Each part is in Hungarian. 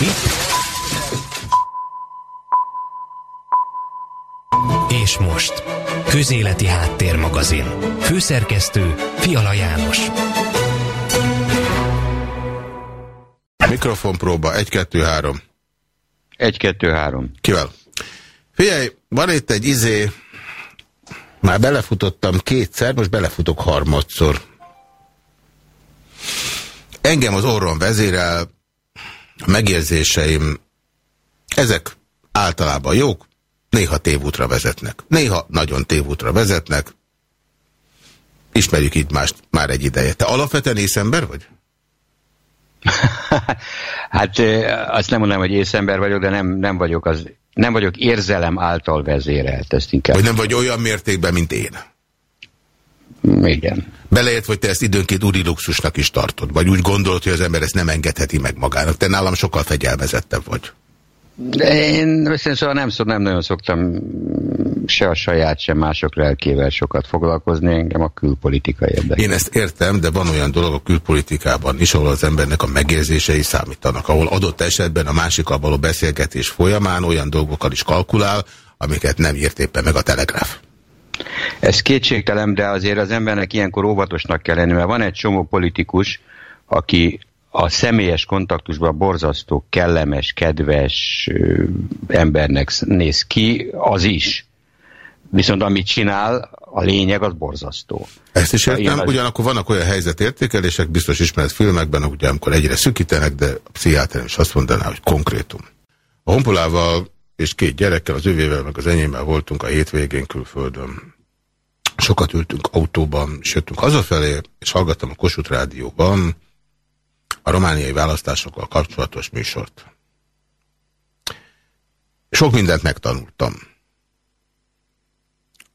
Mi? És most, Közéleti Háttérmagazin. Főszerkesztő Fiala János. Mikrofonpróba 1-2-3. 1-2-3. Kivel? Figyelj, van itt egy izé, már belefutottam kétszer, most belefutok harmadszor. Engem az orron vezérel, a megérzéseim, ezek általában jók, néha tévútra vezetnek. Néha nagyon tévútra vezetnek. Ismerjük itt mást már egy ideje. Te alapvetően észember vagy? hát azt nem mondom, hogy észember vagyok, de nem, nem vagyok az nem vagyok érzelem által vezérelt, ezt inkább. Vagy nem vagy olyan mértékben, mint én? Igen. Beleért, hogy te ezt időnként úri luxusnak is tartod, vagy úgy gondolod, hogy az ember ezt nem engedheti meg magának. Te nálam sokkal fegyelmezettebb vagy. De én viszont szóval nem, nem nagyon szoktam se a saját, se mások lelkével sokat foglalkozni, engem a külpolitika érdekel. Én ezt értem, de van olyan dolog a külpolitikában is, ahol az embernek a megérzései számítanak, ahol adott esetben a másikkal való beszélgetés folyamán olyan dolgokkal is kalkulál, amiket nem írt éppen meg a telegráf. Ez kétségtelem, de azért az embernek ilyenkor óvatosnak kell lenni, mert van egy csomó politikus, aki a személyes kontaktusban borzasztó, kellemes, kedves embernek néz ki, az is. Viszont amit csinál, a lényeg az borzasztó. Ezt is értem, az... ugyanakkor vannak olyan helyzetértékelések, biztos ismert filmekben, ugye amikor egyre szükítenek, de a pszichiáter is azt mondaná, hogy konkrétum. A honpolával és két gyerekkel, az övével, meg az enyémmel voltunk a hétvégén külföldön. Sokat ültünk autóban, és jöttünk hazafelé, és hallgattam a Kossuth Rádióban a romániai választásokkal kapcsolatos műsort. Sok mindent megtanultam.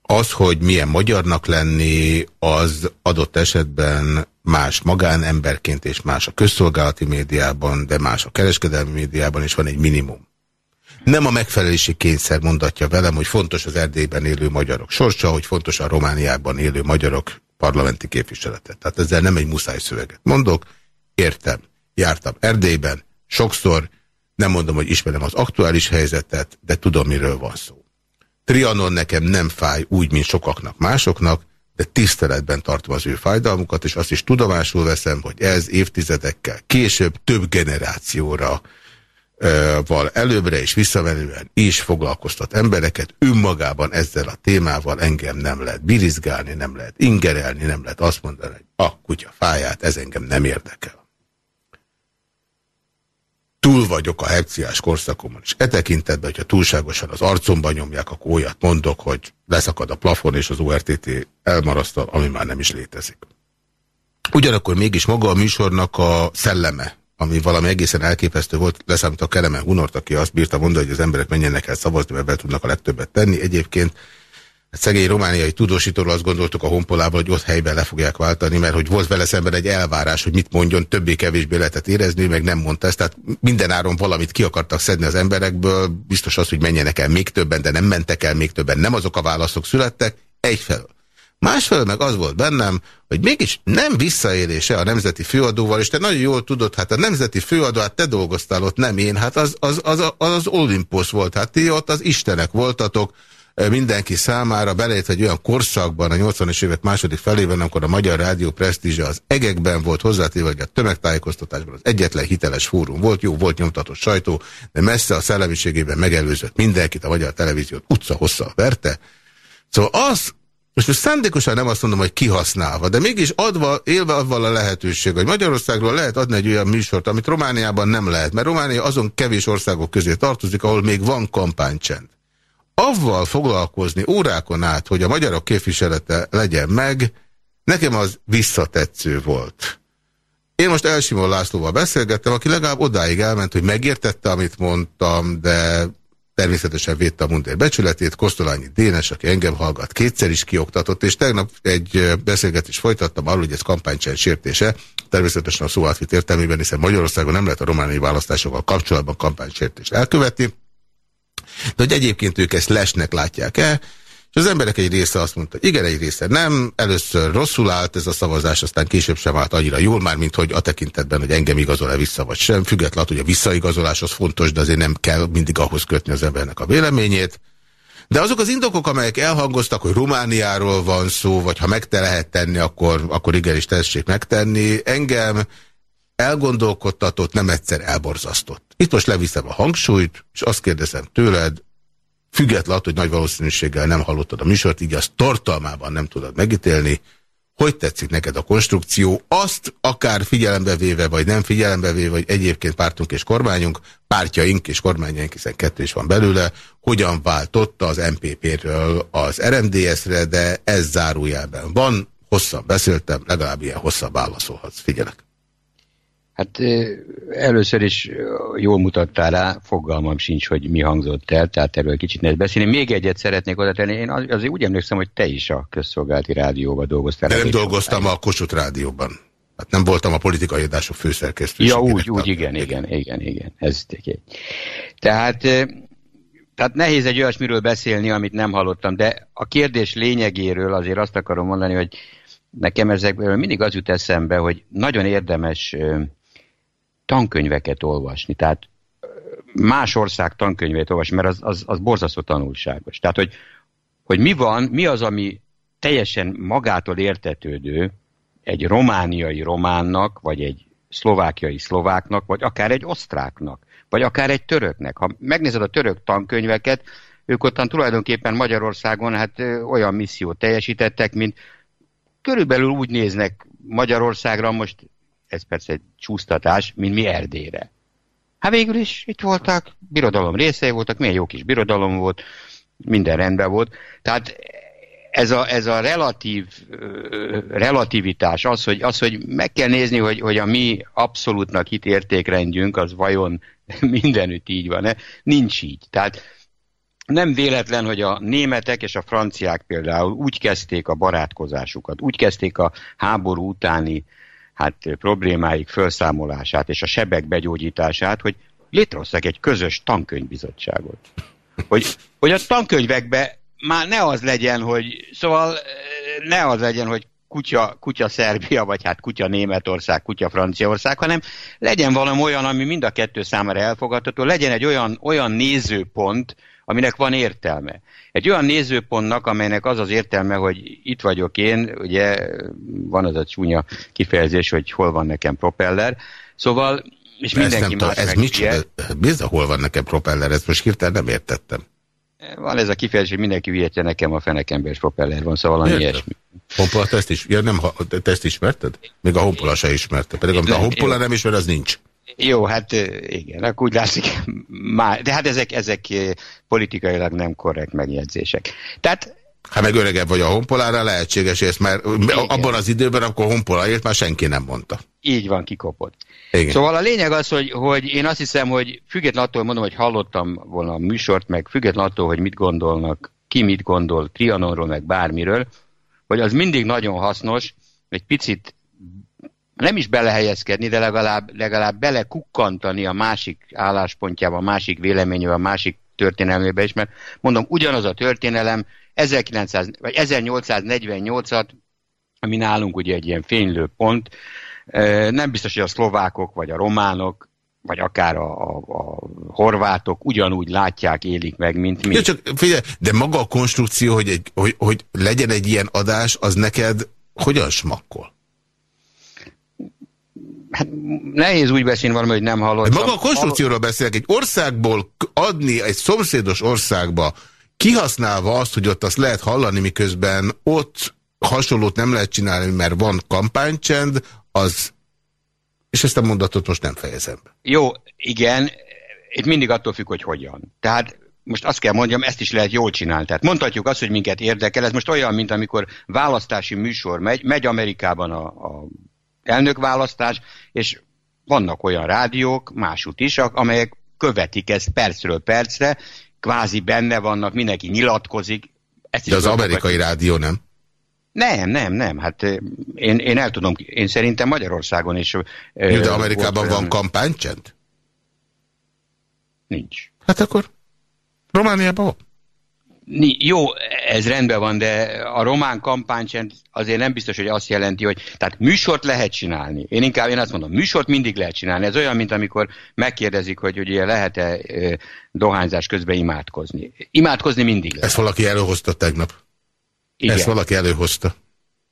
Az, hogy milyen magyarnak lenni, az adott esetben más magánemberként és más a közszolgálati médiában, de más a kereskedelmi médiában is van egy minimum. Nem a megfelelési kényszer mondatja velem, hogy fontos az Erdélyben élő magyarok sorsa, hogy fontos a Romániában élő magyarok parlamenti képviselete. Tehát ezzel nem egy muszáj szöveget mondok, értem. Jártam Erdélyben, sokszor, nem mondom, hogy ismerem az aktuális helyzetet, de tudom, miről van szó. Trianon nekem nem fáj úgy, mint sokaknak másoknak, de tiszteletben tartom az ő fájdalmukat, és azt is tudomásul veszem, hogy ez évtizedekkel később több generációra val előbbre és visszavenően is foglalkoztat embereket. Önmagában ezzel a témával engem nem lehet birizgálni, nem lehet ingerelni, nem lehet azt mondani, hogy a kutya fáját, ez engem nem érdekel túl vagyok a herciás korszakomon, és e tekintetben, hogyha túlságosan az arcomba nyomják, akkor olyat mondok, hogy leszakad a plafon, és az ORTT elmarasztal, ami már nem is létezik. Ugyanakkor mégis maga a műsornak a szelleme, ami valami egészen elképesztő volt, leszámít a Keleme Hunort, aki azt bírta mondani, hogy az emberek menjenek el szavazni, mert be tudnak a legtöbbet tenni. Egyébként szegény romániai tudósítóról azt gondoltuk a honpolában, hogy ott helyben le fogják váltani, mert hogy volt vele szemben egy elvárás, hogy mit mondjon, többé-kevésbé lehetett érezni, meg nem mondta ezt. Tehát minden áron valamit ki akartak szedni az emberekből, biztos az, hogy menjenek el még többen, de nem mentek el még többen, nem azok a válaszok születtek, egyfelől. Másfelől meg az volt bennem, hogy mégis nem visszaélése a nemzeti főadóval, és te nagyon jól tudod, hát a nemzeti főadó, hát te dolgoztál ott, nem én, hát az az, az, az, az Olympus volt, hát ti ott az istenek voltatok, mindenki számára, belejött egy olyan korszakban, a 80-es évek második felében, amikor a Magyar Rádió presztízse az egekben volt hozzátéve, hogy a tömegtájékoztatásban az egyetlen hiteles fórum volt, jó, volt nyomtatott sajtó, de messze a szellemiségében megelőzött mindenkit, a Magyar Televíziót utca hosszal verte. Szóval az, most most szándékosan nem azt mondom, hogy kihasználva, de mégis adva, élve avval a lehetőség, hogy Magyarországról lehet adni egy olyan műsort, amit Romániában nem lehet, mert Románia azon kevés országok közé tartozik, ahol még van kampánycsend avval foglalkozni órákon át, hogy a magyarok képviselete legyen meg, nekem az visszatetsző volt. Én most Elsimon Lászlóval beszélgettem, aki legalább odáig elment, hogy megértette, amit mondtam, de természetesen védte a mundér becsületét, Kosztolányi Dénes, aki engem hallgat, kétszer is kioktatott, és tegnap egy beszélgetést folytattam arról, hogy ez kampánycsend sértése, természetesen a szó átvitt értelmében, hiszen Magyarországon nem lehet a romániai választásokkal kapcsolatban kampánysértést elkövetni, de hogy egyébként ők ezt lesnek látják el, És az emberek egy része azt mondta, igen, egy része nem, először rosszul állt ez a szavazás, aztán később sem állt annyira jól, már mint hogy a tekintetben, hogy engem igazol-e vissza vagy sem, függetlenül, hogy a visszaigazolás az fontos, de azért nem kell mindig ahhoz kötni az embernek a véleményét. De azok az indokok, amelyek elhangoztak, hogy Romániáról van szó, vagy ha meg te lehet tenni, akkor, akkor igenis tessék megtenni, engem elgondolkodtatott, nem egyszer elborzasztott. Itt most leviszem a hangsúlyt, és azt kérdezem tőled, függetlenül, hogy nagy valószínűséggel nem hallottad a műsort, így azt tartalmában nem tudod megítélni, hogy tetszik neked a konstrukció, azt akár figyelembe véve, vagy nem figyelembe véve, vagy egyébként pártunk és kormányunk, pártjaink és kormányaink, hiszen kettő is van belőle, hogyan váltotta az MPP-ről az RMDS-re, de ez zárójelben van, hosszan beszéltem, legalább ilyen hosszabb válaszolhatsz. Figyelek. Hát először is jól mutattál rá, fogalmam sincs, hogy mi hangzott el, tehát erről kicsit nehéz beszélni. Még egyet szeretnék oda tenni, én azért úgy emlékszem, hogy te is a közszolgálati rádióban dolgoztál. De nem dolgoztam a Kossuth rádióban. Hát nem voltam a politikai adások főszerkesztő. Ja, úgy, úgy, igen, igen, igen, igen. Ez Tehát, tehát nehéz egy olyasmiről beszélni, amit nem hallottam, de a kérdés lényegéről azért azt akarom mondani, hogy nekem ezekből mindig az jut eszembe, hogy nagyon érdemes tankönyveket olvasni, tehát más ország tankönyvét olvasni, mert az, az, az borzasztó tanulságos. Tehát, hogy, hogy mi van, mi az, ami teljesen magától értetődő egy romániai románnak, vagy egy szlovákiai szlováknak, vagy akár egy osztráknak, vagy akár egy töröknek. Ha megnézed a török tankönyveket, ők ottan tulajdonképpen Magyarországon hát olyan missziót teljesítettek, mint körülbelül úgy néznek Magyarországra, most ez persze egy csúsztatás, mint mi Erdélyre. Hát végül is itt voltak, birodalom részei voltak, milyen jó kis birodalom volt, minden rendben volt. Tehát ez a, ez a relatív, relativitás, az hogy, az, hogy meg kell nézni, hogy, hogy a mi abszolútnak hit értékrendjünk, az vajon mindenütt így van-e, nincs így. Tehát nem véletlen, hogy a németek és a franciák például úgy kezdték a barátkozásukat, úgy kezdték a háború utáni hát, problémáik felszámolását és a sebek begyógyítását, hogy létrehoztak egy közös tankönyvbizottságot. Hogy, hogy a tankönyvekbe már ne az legyen, hogy szóval ne az legyen, hogy kutya, kutya Szerbia, vagy hát kutya Németország, kutya Franciaország, hanem legyen valami olyan, ami mind a kettő számára elfogadható, legyen egy olyan, olyan nézőpont, aminek van értelme. Egy olyan nézőpontnak, amelynek az az értelme, hogy itt vagyok én, ugye van az a csúnya kifejezés, hogy hol van nekem propeller, szóval, és mindenki más ez micsoda, mi ez a hol van nekem propeller? Ezt most hirtelen nem értettem. Van ez a kifejezés, hogy mindenki vihetje nekem a fenekemben, és propeller van, szóval valami ilyesmi. Honpola, te ezt, is, ja, nem, te ezt ismerted? Még a honpola se ismerte. Pedig amit a honpola nem ismer, az nincs. Jó, hát igen, akkor úgy látszik, már, de hát ezek, ezek politikailag nem korrekt megjegyzések. Tehát Hát meg öregebb vagy a honpolára, lehetséges, ezt már Igen. abban az időben, akkor honpola már senki nem mondta. Így van, kikopott. Igen. Szóval a lényeg az, hogy, hogy én azt hiszem, hogy független attól mondom, hogy hallottam volna a műsort, meg független attól, hogy mit gondolnak, ki mit gondol Trianonról, meg bármiről, hogy az mindig nagyon hasznos, egy picit nem is belehelyezkedni, de legalább, legalább belekukkantani a másik álláspontjába, a másik véleményébe, a másik történelmébe is, mert mondom, ugyanaz a történelem 1900, vagy 1848-at, ami nálunk ugye egy ilyen fénylő pont, nem biztos, hogy a szlovákok, vagy a románok, vagy akár a, a, a horvátok ugyanúgy látják, élik meg, mint mi. Ja, csak figyelj, de maga a konstrukció, hogy, egy, hogy, hogy legyen egy ilyen adás, az neked hogyan smakkol? Hát nehéz úgy beszélni valami, hogy nem hallottam. Maga a konstrukcióról beszélek, egy országból adni egy szomszédos országba, kihasználva azt, hogy ott azt lehet hallani, miközben ott hasonlót nem lehet csinálni, mert van kampánycsend, az, és ezt a mondatot most nem fejezem be. Jó, igen, itt mindig attól függ, hogy hogyan. Tehát most azt kell mondjam, ezt is lehet jól csinálni. Tehát mondhatjuk azt, hogy minket érdekel. Ez most olyan, mint amikor választási műsor megy, megy Amerikában a, a elnökválasztás, és vannak olyan rádiók, másút is, amelyek követik ezt percről percre, kvázi benne vannak, mindenki nyilatkozik. Ezt De az amerikai rádió nem? Nem, nem, nem. Hát én, én el tudom, én szerintem Magyarországon is... De Amerikában van jó, ez rendben van, de a román kampány azért nem biztos, hogy azt jelenti, hogy tehát műsort lehet csinálni. Én inkább én azt mondom, műsort mindig lehet csinálni. Ez olyan, mint amikor megkérdezik, hogy ugye lehet-e dohányzás közben imádkozni. Imádkozni mindig lehet. Ezt valaki előhozta tegnap. Igen. Ezt valaki előhozta.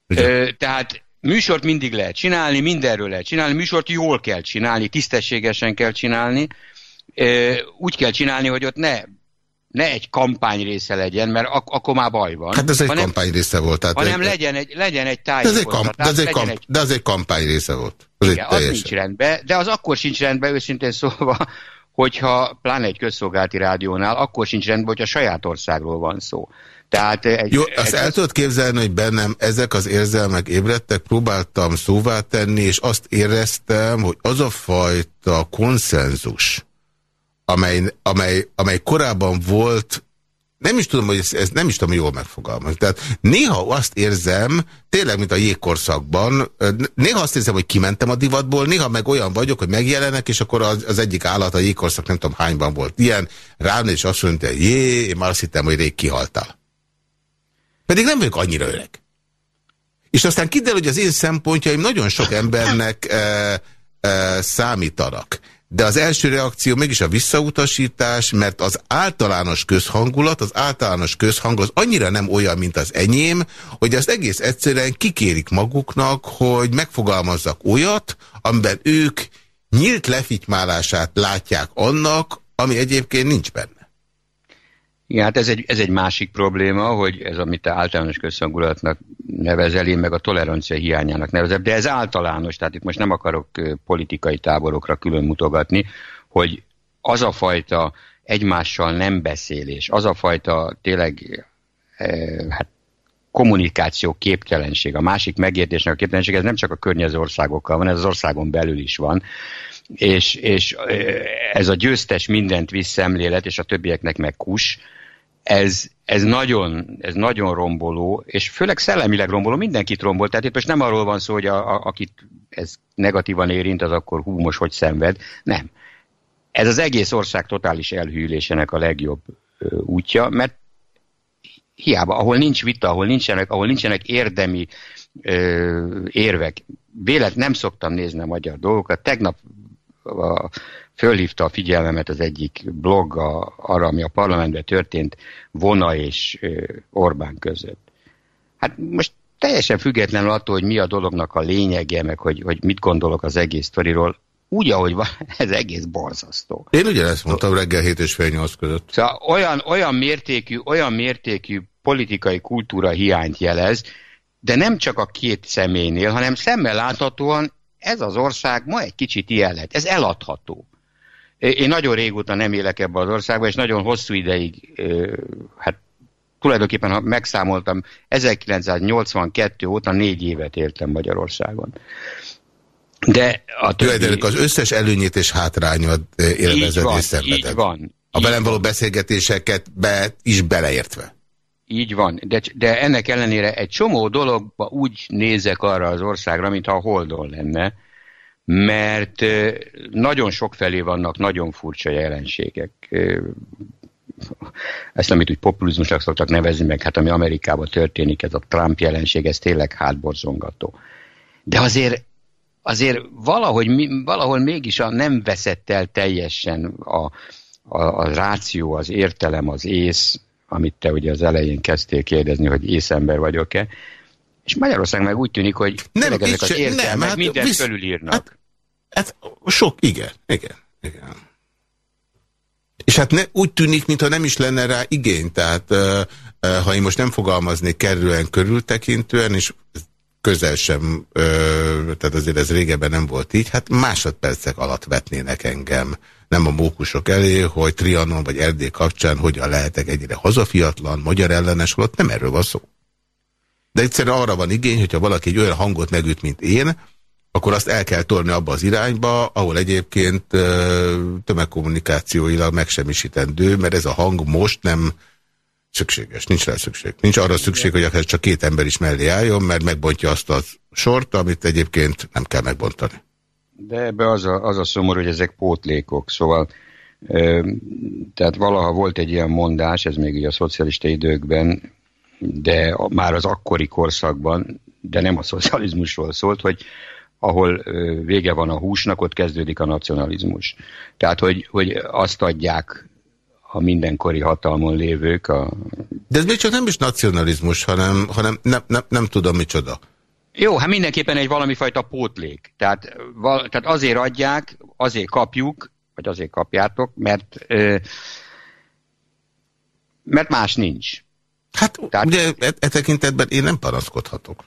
Ö, tehát műsort mindig lehet csinálni, mindenről lehet csinálni, műsort jól kell csinálni, tisztességesen kell csinálni. Úgy kell csinálni, hogy ott ne ne egy kampány része legyen, mert ak akkor már baj van. Hát ez egy hanem, kampány része volt. Tehát hanem egy, legyen egy, legyen egy tájékoztatás. De, ez egy, kamp, egy, de ez egy kampány része volt. Az igen, az nincs rendben, de az akkor sincs rendben, őszintén szólva, hogyha pláne egy közszolgálati rádiónál, akkor sincs rendben, hogyha saját országról van szó. Tehát egy, Jó, azt egy, el tudod képzelni, hogy bennem ezek az érzelmek ébredtek, próbáltam szóvá tenni, és azt éreztem, hogy az a fajta konszenzus, amely, amely, amely korábban volt, nem is tudom, hogy ez, ez nem is tudom jól megfogalmazni. Tehát néha azt érzem, tényleg, mint a jégkorszakban, néha azt érzem, hogy kimentem a divatból, néha meg olyan vagyok, hogy megjelenek, és akkor az, az egyik állat a jégkorszak nem tudom hányban volt ilyen, rám és azt mondta, hogy jé, én már azt hittem, hogy rég kihaltál. Pedig nem vagyok annyira öreg. És aztán kiderül, hogy az én szempontjaim nagyon sok embernek e, e, számítanak. De az első reakció mégis a visszautasítás, mert az általános közhangulat, az általános közhang az annyira nem olyan, mint az enyém, hogy az egész egyszerűen kikérik maguknak, hogy megfogalmazzak olyat, amiben ők nyílt lefitymálását látják annak, ami egyébként nincs benne. Igen, hát ez egy, ez egy másik probléma, hogy ez, amit te általános közhangulatnak nevezel, én meg a tolerancia hiányának nevezem, de ez általános, tehát itt most nem akarok politikai táborokra külön mutogatni, hogy az a fajta egymással nem beszélés, az a fajta tényleg eh, hát kommunikáció képtelenség, a másik megértésnek a képtelenség, ez nem csak a környező országokkal van, ez az országon belül is van, és, és ez a győztes mindent visszemlélet, és a többieknek meg kus, ez, ez, nagyon, ez nagyon romboló, és főleg szellemileg romboló, mindenkit rombol. Tehát itt most nem arról van szó, hogy a, a, akit ez negatívan érint, az akkor hú, most hogy szenved. Nem. Ez az egész ország totális elhűlésének a legjobb ö, útja, mert hiába, ahol nincs vita, ahol nincsenek, ahol nincsenek érdemi ö, érvek. Vélet nem szoktam nézni a magyar dolgokat. Tegnap a fölhívta a figyelmemet az egyik blog arra, ami a parlamentben történt Vona és Orbán között. Hát most teljesen függetlenül attól, hogy mi a dolognak a lényege, meg hogy, hogy mit gondolok az egész sztoriról, úgy, ahogy van, ez egész borzasztó. Én ugyanezt mondtam reggel 7 és fél 8 között. Szóval olyan, olyan, mértékű, olyan mértékű politikai kultúra hiányt jelez, de nem csak a két személynél, hanem szemmel láthatóan ez az ország ma egy kicsit ilyen lett. Ez eladható. Én nagyon régóta nem élek ebbe az országba, és nagyon hosszú ideig, hát tulajdonképpen, ha megszámoltam, 1982 óta négy évet éltem Magyarországon. De a többi... az összes előnyét és hátrányod élvezed és szenveded. Így van. A velem való beszélgetéseket be, is beleértve. Így van, de, de ennek ellenére egy csomó dologba úgy nézek arra az országra, mintha a Holdon lenne, mert nagyon sok felé vannak nagyon furcsa jelenségek. Ezt, amit úgy populizmusnak szoktak nevezni, meg hát ami Amerikában történik, ez a Trump jelenség, ez tényleg hátborzongató. De azért, azért valahogy, valahol mégis a nem veszett el teljesen a, a, a ráció, az értelem, az ész, amit te ugye az elején kezdtél kérdezni, hogy észember vagyok-e, és Magyarország meg úgy tűnik, hogy nem, ezek az értelmek nem, hát mindent visz, fölülírnak. Hát Hát sok, igen, igen, igen. És hát ne, úgy tűnik, mintha nem is lenne rá igény, tehát ha én most nem fogalmaznék kerülően körültekintően, és közel sem, tehát azért ez régebben nem volt így, hát másodpercek alatt vetnének engem, nem a mókusok elé, hogy Trianon vagy Erdély kapcsán hogyan lehetek egyre hazafiatlan, magyar ellenes, holott nem erről van szó. De egyszerűen arra van igény, hogyha valaki egy olyan hangot megüt, mint én, akkor azt el kell torni abba az irányba, ahol egyébként tömegkommunikációilag megsemmisítendő, mert ez a hang most nem szükséges, nincs rá szükség. Nincs arra szükség, hogy akár csak két ember is mellé álljon, mert megbontja azt a sort, amit egyébként nem kell megbontani. De ebbe az a, az a szomorú, hogy ezek pótlékok, szóval Tehát valaha volt egy ilyen mondás, ez még a szocialista időkben, de már az akkori korszakban, de nem a szocializmusról szólt, hogy ahol vége van a húsnak, ott kezdődik a nacionalizmus. Tehát, hogy, hogy azt adják a mindenkori hatalmon lévők. A... De ez még csak nem is nacionalizmus, hanem, hanem nem, nem, nem tudom micsoda. Jó, hát mindenképpen egy valami fajta pótlék. Tehát, val, tehát azért adják, azért kapjuk, vagy azért kapjátok, mert, mert más nincs. Hát Tehát... ugye e, e tekintetben én nem panaszkodhatok.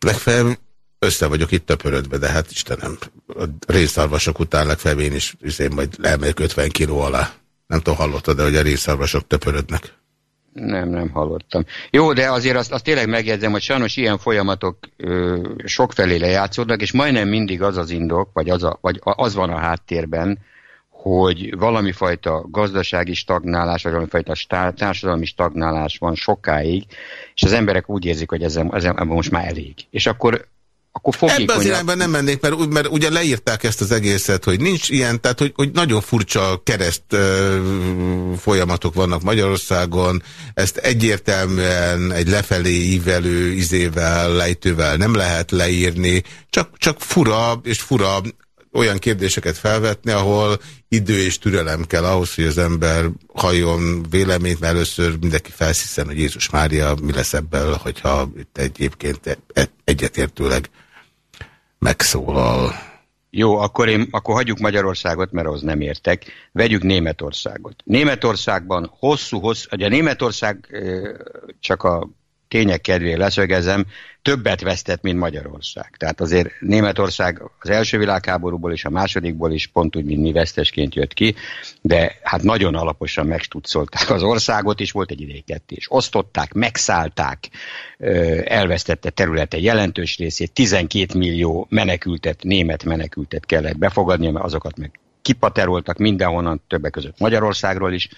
Legfeljebb össze vagyok itt töpörödve, de hát Istenem, a részszarvasok után legfeljebb én is én majd elmegyek 50 kiló alá. Nem tudom, hallottad, de hogy a részszarvasok töpörödnek. Nem, nem hallottam. Jó, de azért azt, azt tényleg megjegyzem, hogy sajnos ilyen folyamatok ö, sokfelé lejátszódnak, és majdnem mindig az az indok, vagy az, a, vagy az van a háttérben, hogy valami fajta gazdasági stagnálás, vagy valami fajta társadalmi stagnálás van sokáig, és az emberek úgy érzik, hogy ezzel, ezzel most már elég. És akkor akkor fogékonyabb. Ebben az irányban nem mennék, mert, mert ugye leírták ezt az egészet, hogy nincs ilyen, tehát hogy, hogy nagyon furcsa kereszt ö, folyamatok vannak Magyarországon, ezt egyértelműen egy lefelé ívelő izével, lejtővel nem lehet leírni, csak, csak fura és fura olyan kérdéseket felvetni, ahol idő és türelem kell ahhoz, hogy az ember halljon véleményt, mert először mindenki felsziszen, hogy Jézus Mária mi lesz ebből, hogyha itt egyébként e- egyetértőleg megszólal. Jó, akkor, én, akkor hagyjuk Magyarországot, mert az nem értek. Vegyük Németországot. Németországban hosszú-hosszú, ugye Németország csak a tények kedvéért leszögezem, többet vesztett, mint Magyarország. Tehát azért Németország az első világháborúból és a másodikból is pont úgy, mint mi vesztesként jött ki, de hát nagyon alaposan megstutszolták az országot, és volt egy idejketés. Osztották, megszállták, elvesztette területe jelentős részét, 12 millió menekültet, német menekültet kellett befogadni, mert azokat meg kipateroltak mindenhonnan, többek között Magyarországról is.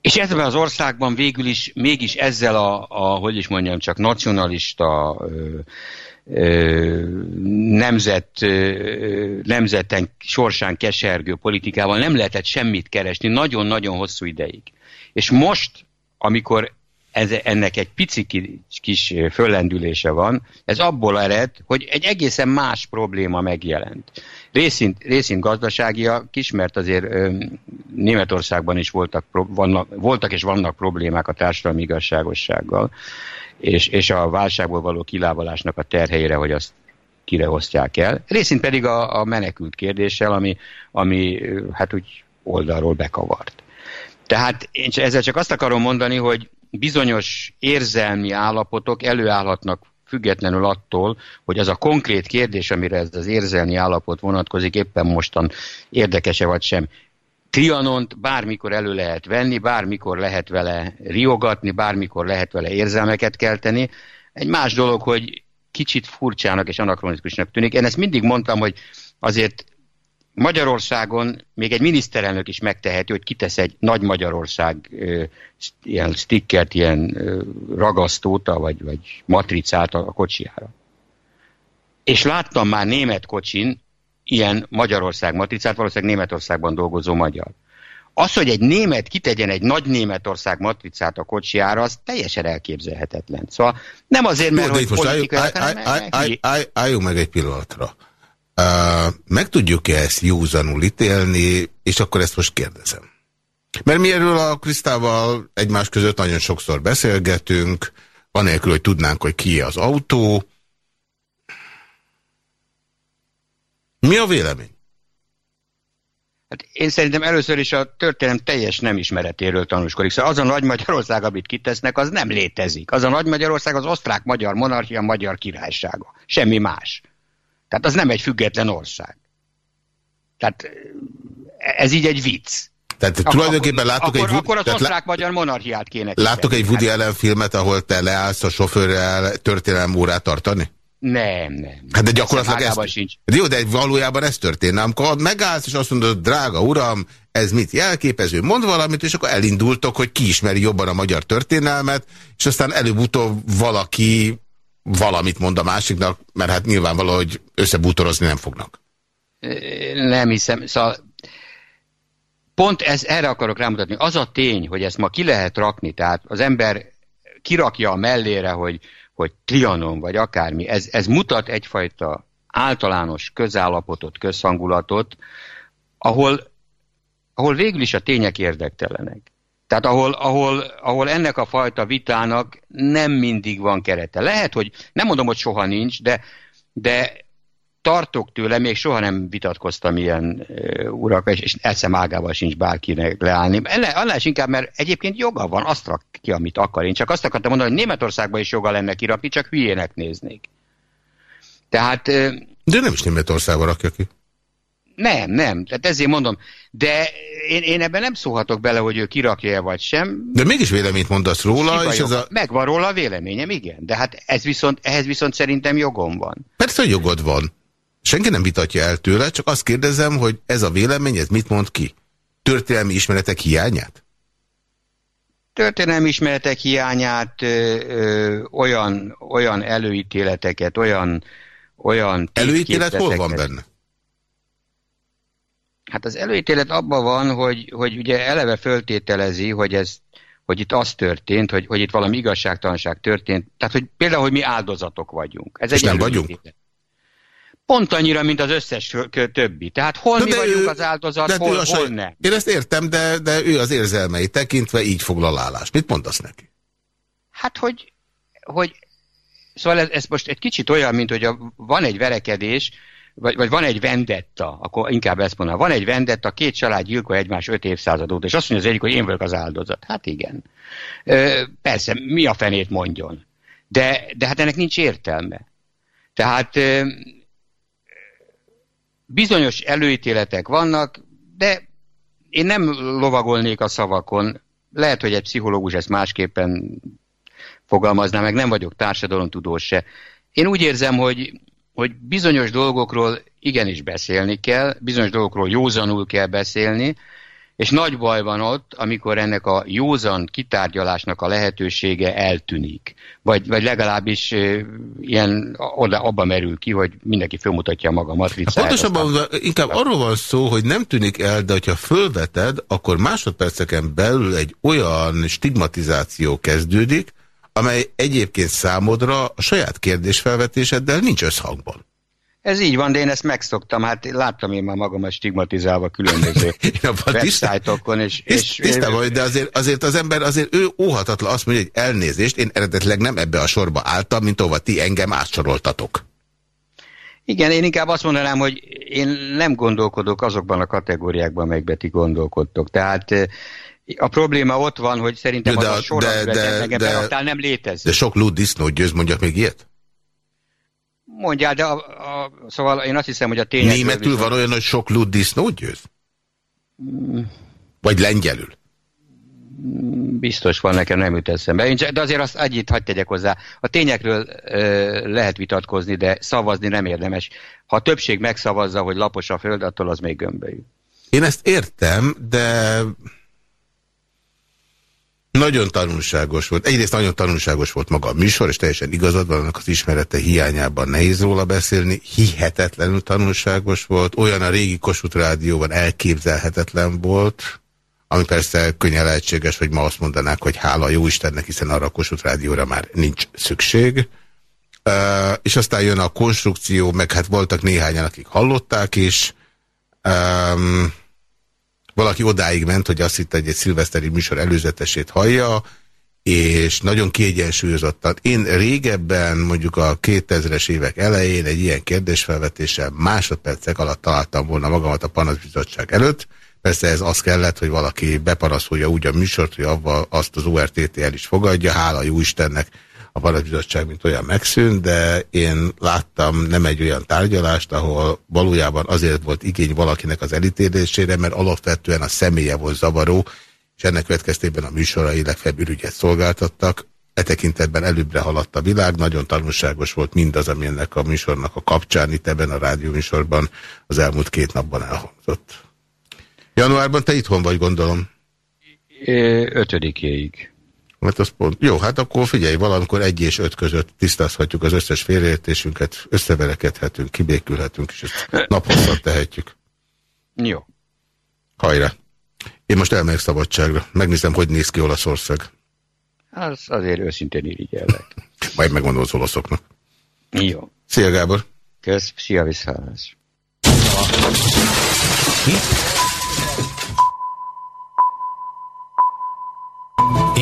És ebben az országban végül is mégis ezzel a, a hogy is mondjam, csak nacionalista ö, ö, nemzet, ö, nemzeten sorsán kesergő politikával nem lehetett semmit keresni nagyon-nagyon hosszú ideig. És most, amikor ez, ennek egy pici kis föllendülése van, ez abból ered, hogy egy egészen más probléma megjelent. Részint, részint gazdaságiak is, mert azért Németországban is voltak, vannak, voltak és vannak problémák a társadalmi igazságossággal, és, és a válságból való kilábalásnak a terheire, hogy azt kire hoztják el. Részint pedig a, a menekült kérdéssel, ami, ami hát úgy oldalról bekavart. Tehát én ezzel csak azt akarom mondani, hogy bizonyos érzelmi állapotok előállhatnak függetlenül attól, hogy az a konkrét kérdés, amire ez az érzelmi állapot vonatkozik, éppen mostan érdekese vagy sem. Trianont bármikor elő lehet venni, bármikor lehet vele riogatni, bármikor lehet vele érzelmeket kelteni. Egy más dolog, hogy kicsit furcsának és anakronikusnak tűnik. Én ezt mindig mondtam, hogy azért Magyarországon még egy miniszterelnök is megteheti, hogy kitesz egy nagy Magyarország ilyen stickert, ilyen ragasztót, vagy, vagy matricát a kocsiára. És láttam már német kocsin ilyen Magyarország matricát, valószínűleg Németországban dolgozó magyar. Az, hogy egy német kitegyen egy nagy Németország matricát a kocsiára, az teljesen elképzelhetetlen. Szóval nem azért, mert Jó, hogy politikai... Álljunk meg egy pillanatra. Meg tudjuk-e ezt józanul ítélni, és akkor ezt most kérdezem. Mert mi erről a Krisztával egymás között nagyon sokszor beszélgetünk, anélkül, hogy tudnánk, hogy ki az autó. Mi a vélemény? Hát én szerintem először is a történelem teljes nem ismeretéről tanúskodik. Szóval az a nagy Magyarország, amit kitesznek, az nem létezik. Az a nagy Magyarország az osztrák-magyar monarchia magyar királysága. Semmi más. Tehát az nem egy független ország. Tehát ez így egy vicc. Tehát Ak tulajdonképpen látok akkor, egy... Akkor az osztrák-magyar monarchiát kéne Látok egy Woody Allen filmet, ahol te leállsz a sofőrrel történelem órát tartani? Nem, nem. Hát de gyakorlatilag ez... Sincs. Jó, de valójában ez történne. Amikor megállsz, és azt mondod, drága uram, ez mit jelképező, mond valamit, és akkor elindultok, hogy ki ismeri jobban a magyar történelmet, és aztán előbb-utóbb valaki valamit mond a másiknak, mert hát nyilván valahogy összebútorozni nem fognak. Nem hiszem. Szóval pont ez, erre akarok rámutatni. Az a tény, hogy ezt ma ki lehet rakni, tehát az ember kirakja a mellére, hogy, hogy trianon vagy akármi, ez, ez mutat egyfajta általános közállapotot, közhangulatot, ahol, ahol végül is a tények érdektelenek. Tehát ahol, ahol, ahol ennek a fajta vitának nem mindig van kerete. Lehet, hogy nem mondom, hogy soha nincs, de, de tartok tőle, még soha nem vitatkoztam ilyen uh, urak, és, és eszem ágával sincs bárkinek leállni. Annál is inkább, mert egyébként joga van, azt rak ki, amit akar. Én csak azt akartam mondani, hogy Németországban is joga lenne kirakni, csak hülyének néznék. Tehát... Uh, de nem is Németországban rakja ki. Nem, nem. Tehát ezért mondom. De én, én ebben nem szólhatok bele, hogy ő kirakja-e vagy sem. De mégis véleményt mondasz róla, és ez a... Megvan róla a véleményem, igen. De hát ez viszont, ehhez viszont szerintem jogom van. Persze, hogy jogod van. Senki nem vitatja el tőle, csak azt kérdezem, hogy ez a vélemény, ez mit mond ki? Történelmi ismeretek hiányát? Történelmi ismeretek hiányát, ö, ö, olyan, olyan előítéleteket, olyan, olyan Előítélet hol van benne? Hát az előítélet abban van, hogy, hogy ugye eleve föltételezi, hogy ez hogy itt az történt, hogy, hogy itt valami igazságtalanság történt. Tehát, hogy például, hogy mi áldozatok vagyunk. Ez És egy nem vagyunk? Pont annyira, mint az összes többi. Tehát hol de mi de vagyunk ő, az áldozat, de hol, hol nem. Én ezt értem, de, de ő az érzelmei tekintve így foglal állást. Mit mondasz neki? Hát, hogy, hogy szóval ez, ez most egy kicsit olyan, mint hogy a, van egy verekedés, vagy, vagy van egy vendetta, akkor inkább ezt mondanám, van egy vendetta, két család gyilkol egymás öt évszázadot, és azt mondja az egyik, hogy én vagyok az áldozat. Hát igen. Ö, persze, mi a fenét mondjon. De, de hát ennek nincs értelme. Tehát ö, bizonyos előítéletek vannak, de én nem lovagolnék a szavakon. Lehet, hogy egy pszichológus ezt másképpen fogalmazná, meg nem vagyok társadalomtudós se. Én úgy érzem, hogy hogy bizonyos dolgokról igenis beszélni kell, bizonyos dolgokról józanul kell beszélni, és nagy baj van ott, amikor ennek a józan kitárgyalásnak a lehetősége eltűnik. Vagy, vagy legalábbis ilyen oda, abba merül ki, hogy mindenki fölmutatja maga matricáját. Pontosabban aztán... inkább arról van szó, hogy nem tűnik el, de hogyha fölveted, akkor másodperceken belül egy olyan stigmatizáció kezdődik, amely egyébként számodra a saját kérdésfelvetéseddel nincs összhangban. Ez így van, de én ezt megszoktam, hát láttam én már magamat stigmatizálva különböző websájtokon. És, és, tisztában vagy, de azért, azért az ember, azért ő óhatatlan azt mondja, hogy elnézést, én eredetileg nem ebbe a sorba álltam, mint ahova ti engem átsoroltatok. Igen, én inkább azt mondanám, hogy én nem gondolkodok azokban a kategóriákban, amelyekben ti gondolkodtok. Tehát a probléma ott van, hogy szerintem de, az a sor, de, de, de, nem létezik. De sok lúd disznót győz, mondjak még ilyet? Mondjál, de a, a, szóval én azt hiszem, hogy a tények... Németül viszont... van olyan, hogy sok lúd disznót győz? Mm. Vagy lengyelül? Biztos van, nekem nem jut eszembe. De azért azt egyit hagyd tegyek hozzá. A tényekről ö, lehet vitatkozni, de szavazni nem érdemes. Ha a többség megszavazza, hogy lapos a föld, attól az még gömbölyű. Én ezt értem, de nagyon tanulságos volt. Egyrészt nagyon tanulságos volt maga a műsor, és teljesen igazad van, annak az ismerete hiányában nehéz róla beszélni. Hihetetlenül tanulságos volt. Olyan a régi Kossuth Rádióban elképzelhetetlen volt, ami persze könnyen lehetséges, hogy ma azt mondanák, hogy hála jó Istennek, hiszen arra a Kossuth Rádióra már nincs szükség. És aztán jön a konstrukció, meg hát voltak néhányan, akik hallották is. Um, valaki odáig ment, hogy azt hitte, hogy egy szilveszteri műsor előzetesét hallja, és nagyon kiegyensúlyozottan. Én régebben, mondjuk a 2000-es évek elején egy ilyen kérdésfelvetéssel másodpercek alatt találtam volna magamat a panaszbizottság előtt. Persze ez az kellett, hogy valaki bepanaszolja úgy a műsort, hogy avval azt az ORTT el is fogadja. Hála jó Istennek a panaszbizottság mint olyan megszűnt, de én láttam nem egy olyan tárgyalást, ahol valójában azért volt igény valakinek az elítélésére, mert alapvetően a személye volt zavaró, és ennek következtében a műsorai legfeljebb ürügyet szolgáltattak. E tekintetben előbbre haladt a világ, nagyon tanulságos volt mindaz, ami ennek a műsornak a kapcsán itt ebben a rádióműsorban az elmúlt két napban elhangzott. Januárban te itthon vagy, gondolom? Ötödikéig. Hát az pont. Jó, hát akkor figyelj, valamikor egy és öt között tisztázhatjuk az összes félreértésünket, összeverekedhetünk, kibékülhetünk, és ezt naphosszat tehetjük. Jó. Hajrá! Én most elmegyek szabadságra. Megnézem, hogy néz ki Olaszország. Az azért őszintén irigyellek. Majd megmondom az olaszoknak. Jó. Szia Gábor! Kösz, szia visszaállás.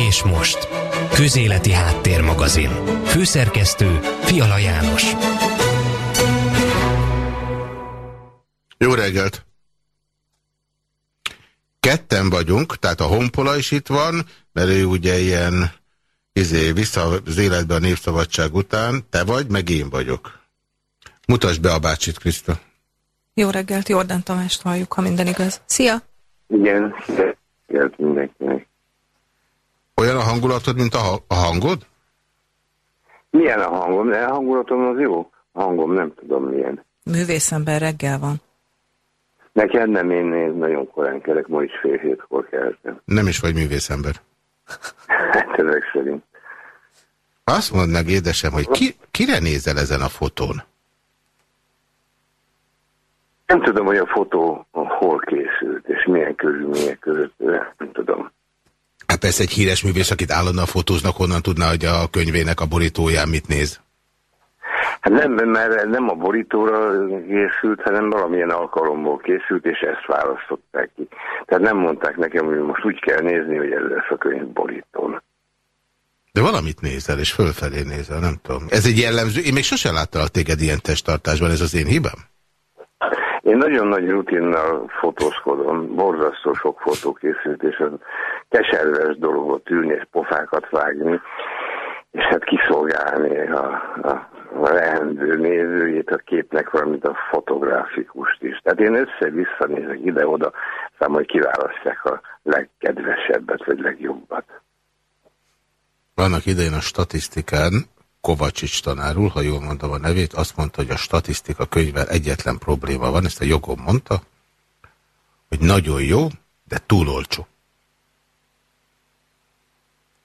És most, Közéleti Háttérmagazin. Főszerkesztő Fiala János. Jó reggelt! Ketten vagyunk, tehát a Honpola is itt van, mert ő ugye ilyen izé, vissza az életbe a népszabadság után. Te vagy, meg én vagyok. Mutasd be a bácsit, Kriszta. Jó reggelt, Jordán Tamást halljuk, ha minden igaz. Szia! Igen, reggelt mindenkinek. Olyan a hangulatod, mint a, a hangod? Milyen a hangom? A hangulatom az jó? A hangom nem tudom milyen. Művészember reggel van. Nekem nem én néz, nagyon korán kelek, ma is fél hétkor keltem. Nem is vagy művészember. Hát ezek szerint. Azt mondd meg, édesem, hogy ki, kire nézel ezen a fotón? Nem tudom, hogy a fotó hol készült, és milyen körülmények között, nem tudom. Hát persze egy híres művész, akit állandóan fotóznak, honnan tudná, hogy a könyvének a borítóján mit néz? Hát nem, mert nem a borítóra készült, hanem valamilyen alkalomból készült, és ezt választották ki. Tehát nem mondták nekem, hogy most úgy kell nézni, hogy ez lesz a könyv borítón. De valamit nézel, és fölfelé nézel, nem tudom. Ez egy jellemző. Én még sosem láttam a téged ilyen testtartásban, ez az én hibám? Én nagyon nagy rutinnal fotózkodom, borzasztó sok fotó készült, és az keserves dolgot ülni és pofákat vágni, és hát kiszolgálni a, a leendő nézőjét a képnek, valamint a fotográfikust is. Tehát én össze-vissza nézek ide-oda, aztán majd kiválasztják a legkedvesebbet, vagy legjobbat. Vannak idején a statisztikán Kovacsics tanár úr, ha jól mondom a nevét, azt mondta, hogy a statisztika könyvvel egyetlen probléma van, ezt a jogom mondta, hogy nagyon jó, de túl olcsó.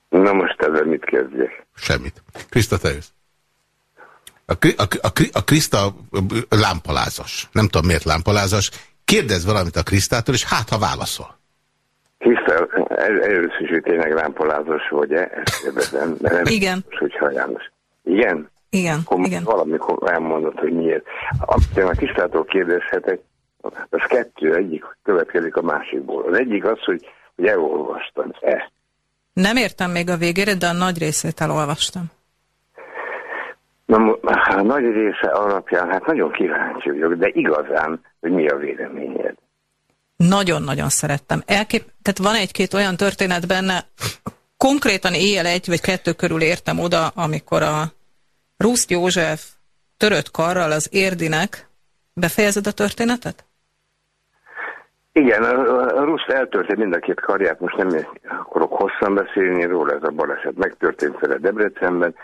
Na most ezzel mit kezdjek? Semmit. Krista, te jössz. A, a, a, a Krista lámpalázas. Nem tudom, miért lámpalázas. Kérdezz valamit a Krisztától, és hát, ha válaszol. Krista, először is, hogy tényleg lámpalázas vagy-e? Ezt kérdezem. De nem Igen. Biztos, hogy János. Igen? Igen, Akkor igen. valamikor elmondod, hogy miért. Amit a Krisztától kérdezhetek, az kettő, egyik következik a másikból. Az egyik az, hogy, hogy elolvastam. E. Nem értem még a végére, de a nagy részét elolvastam. Na, hát, nagy része alapján, hát nagyon kíváncsi vagyok, de igazán, hogy mi a véleményed. Nagyon-nagyon szerettem. Elkép... Tehát van egy-két olyan történet benne, konkrétan éjjel egy vagy kettő körül értem oda, amikor a Ruszt József törött karral az érdinek, befejezed a történetet? Igen, a, Rusz eltörte mind a két karját, most nem akarok hosszan beszélni róla, ez a baleset megtörtént vele Debrecenben,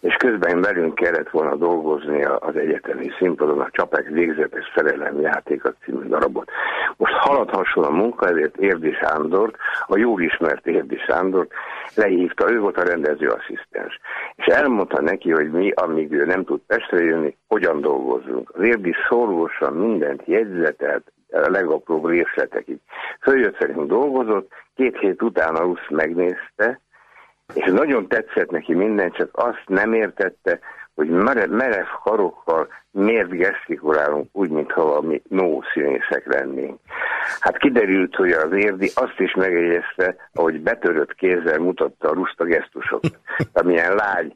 és közben velünk kellett volna dolgozni az egyetemi színpadon a Csapek végzetes szerelemjátéka című darabot. Most haladhasson a munka, ezért Érdi Sándort, a jól ismert Érdi Sándort lehívta, ő volt a rendezőasszisztens. És elmondta neki, hogy mi, amíg ő nem tud Pestre jönni, hogyan dolgozzunk. Az Érdi szorgósan mindent jegyzetelt, a legapróbb részletekig. Följött szerint dolgozott, két hét után Rusz megnézte, és nagyon tetszett neki minden, csak azt nem értette, hogy merev, karokkal miért gesztikulálunk úgy, mintha mi no színészek lennénk. Hát kiderült, hogy az érdi azt is megjegyezte, ahogy betörött kézzel mutatta a ruszta gesztusokat. Amilyen lágy,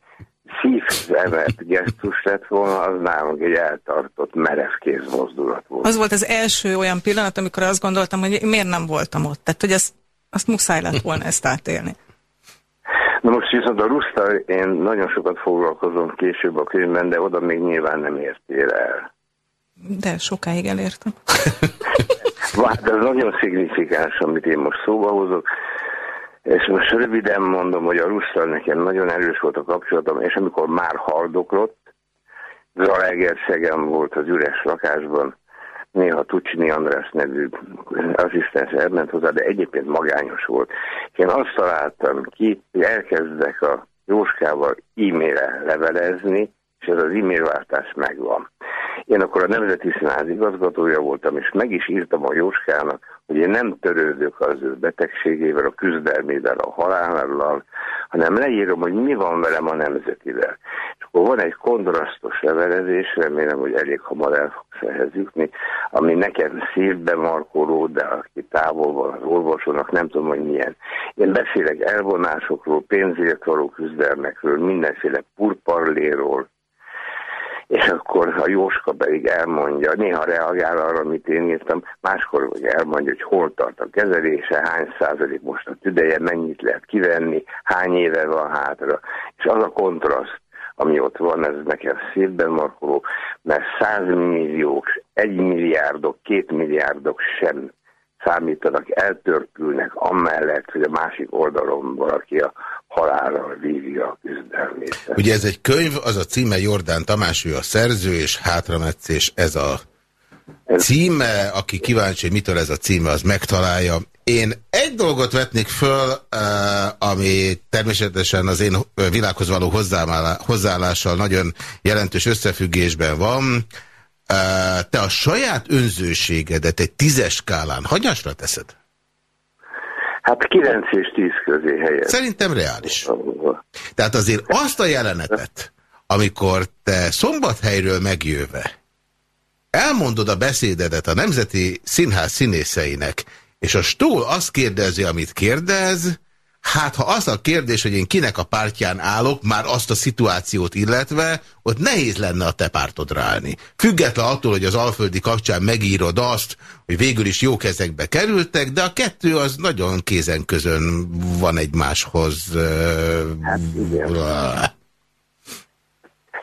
szívemelt gesztus lett volna, az nálunk egy eltartott, merev kézmozdulat volt. Az volt az első olyan pillanat, amikor azt gondoltam, hogy miért nem voltam ott. Tehát, hogy ezt, azt muszáj lett volna ezt átélni. Na most viszont a Rusztal én nagyon sokat foglalkozom később a könyvben, de oda még nyilván nem értél el. De sokáig elértem. Hát ez nagyon szignifikáns, amit én most szóba hozok. És most röviden mondom, hogy a Rusztal nekem nagyon erős volt a kapcsolatom, és amikor már haldoklott, Zalaegerszegen volt az üres lakásban, néha Tucsini András nevű asszisztens elment hozzá, de egyébként magányos volt. Én azt találtam ki, hogy elkezdek a Jóskával e-mailre levelezni, és ez az e-mail váltás megvan. Én akkor a Nemzeti Színház igazgatója voltam, és meg is írtam a Jóskának, hogy én nem törődök az ő betegségével, a küzdelmével, a halállal, hanem leírom, hogy mi van velem a nemzetivel. És akkor van egy kontrasztos levelezés, remélem, hogy elég hamar el fogsz ehhez jutni, ami nekem szívbe markoló, de aki távol van az orvosonak, nem tudom, hogy milyen. Én beszélek elvonásokról, pénzért való küzdelmekről, mindenféle purparléról, és akkor a Jóska pedig elmondja, néha reagál arra, amit én írtam, máskor hogy elmondja, hogy hol tart a kezelése, hány százalék most a tüdeje, mennyit lehet kivenni, hány éve van hátra, és az a kontraszt, ami ott van, ez nekem szívben markoló, mert százmilliók, egy milliárdok, két milliárdok sem számítanak, eltörpülnek amellett, hogy a másik oldalon valaki a halálral vívja a küzdelmét. Ugye ez egy könyv, az a címe Jordán Tamás, ő a szerző, és hátrametszés ez a címe, aki kíváncsi, hogy mitől ez a címe, az megtalálja. Én egy dolgot vetnék föl, ami természetesen az én világhoz való hozzáállással nagyon jelentős összefüggésben van. Te a saját önzőségedet egy tízes skálán hanyasra teszed? Hát 9 és 10 közé helyez. Szerintem reális. Tehát azért azt a jelenetet, amikor te szombathelyről megjöve elmondod a beszédedet a Nemzeti Színház színészeinek, és a stól azt kérdezi, amit kérdez, Hát, ha az a kérdés, hogy én kinek a pártján állok, már azt a szituációt illetve, ott nehéz lenne a te pártodra állni. Független attól, hogy az alföldi kapcsán megírod azt, hogy végül is jó kezekbe kerültek, de a kettő az nagyon kézen közön van egymáshoz. Hát igen.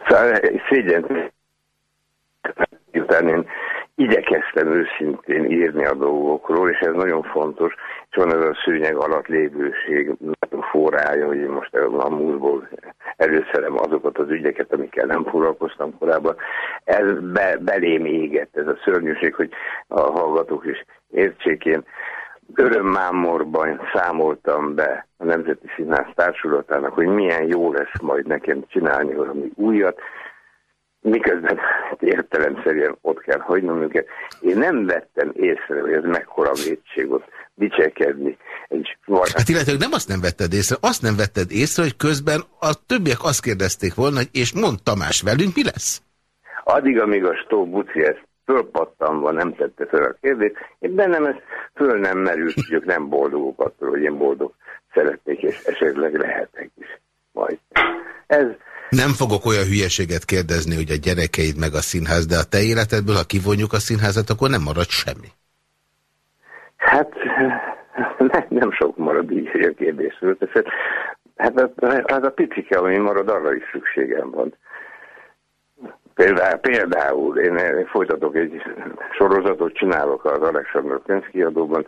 Szóval szégyen, én igyekeztem őszintén írni a dolgokról, és ez nagyon fontos, és van ez a szőnyeg alatt lévőség forrája, hogy én most a múltból előszerem azokat az ügyeket, amikkel nem foglalkoztam korábban. Ez be, belém égett, ez a szörnyűség, hogy a hallgatók is értsék én. Örömmámorban számoltam be a Nemzeti Színház Társulatának, hogy milyen jó lesz majd nekem csinálni valami újat, miközben értelemszerűen ott kell hagynom őket. Én nem vettem észre, hogy ez mekkora védség ott dicsekedni. Egy hát illetve nem azt nem vetted észre, azt nem vetted észre, hogy közben a többiek azt kérdezték volna, hogy és mond Tamás velünk, mi lesz? Addig, amíg a Stó Buci ezt fölpattanva nem tette fel a kérdést, én bennem ez föl nem merült, hogy ők nem boldogok attól, hogy én boldog szeretnék, és esetleg lehetek is majd. Ez nem fogok olyan hülyeséget kérdezni, hogy a gyerekeid meg a színház, de a te életedből, ha kivonjuk a színházat, akkor nem marad semmi. Hát ne, nem sok marad így a kérdésről. Hát a, az a picike, ami marad, arra is szükségem van. Például, például én folytatok egy sorozatot, csinálok az Alexander könyvkiadóban,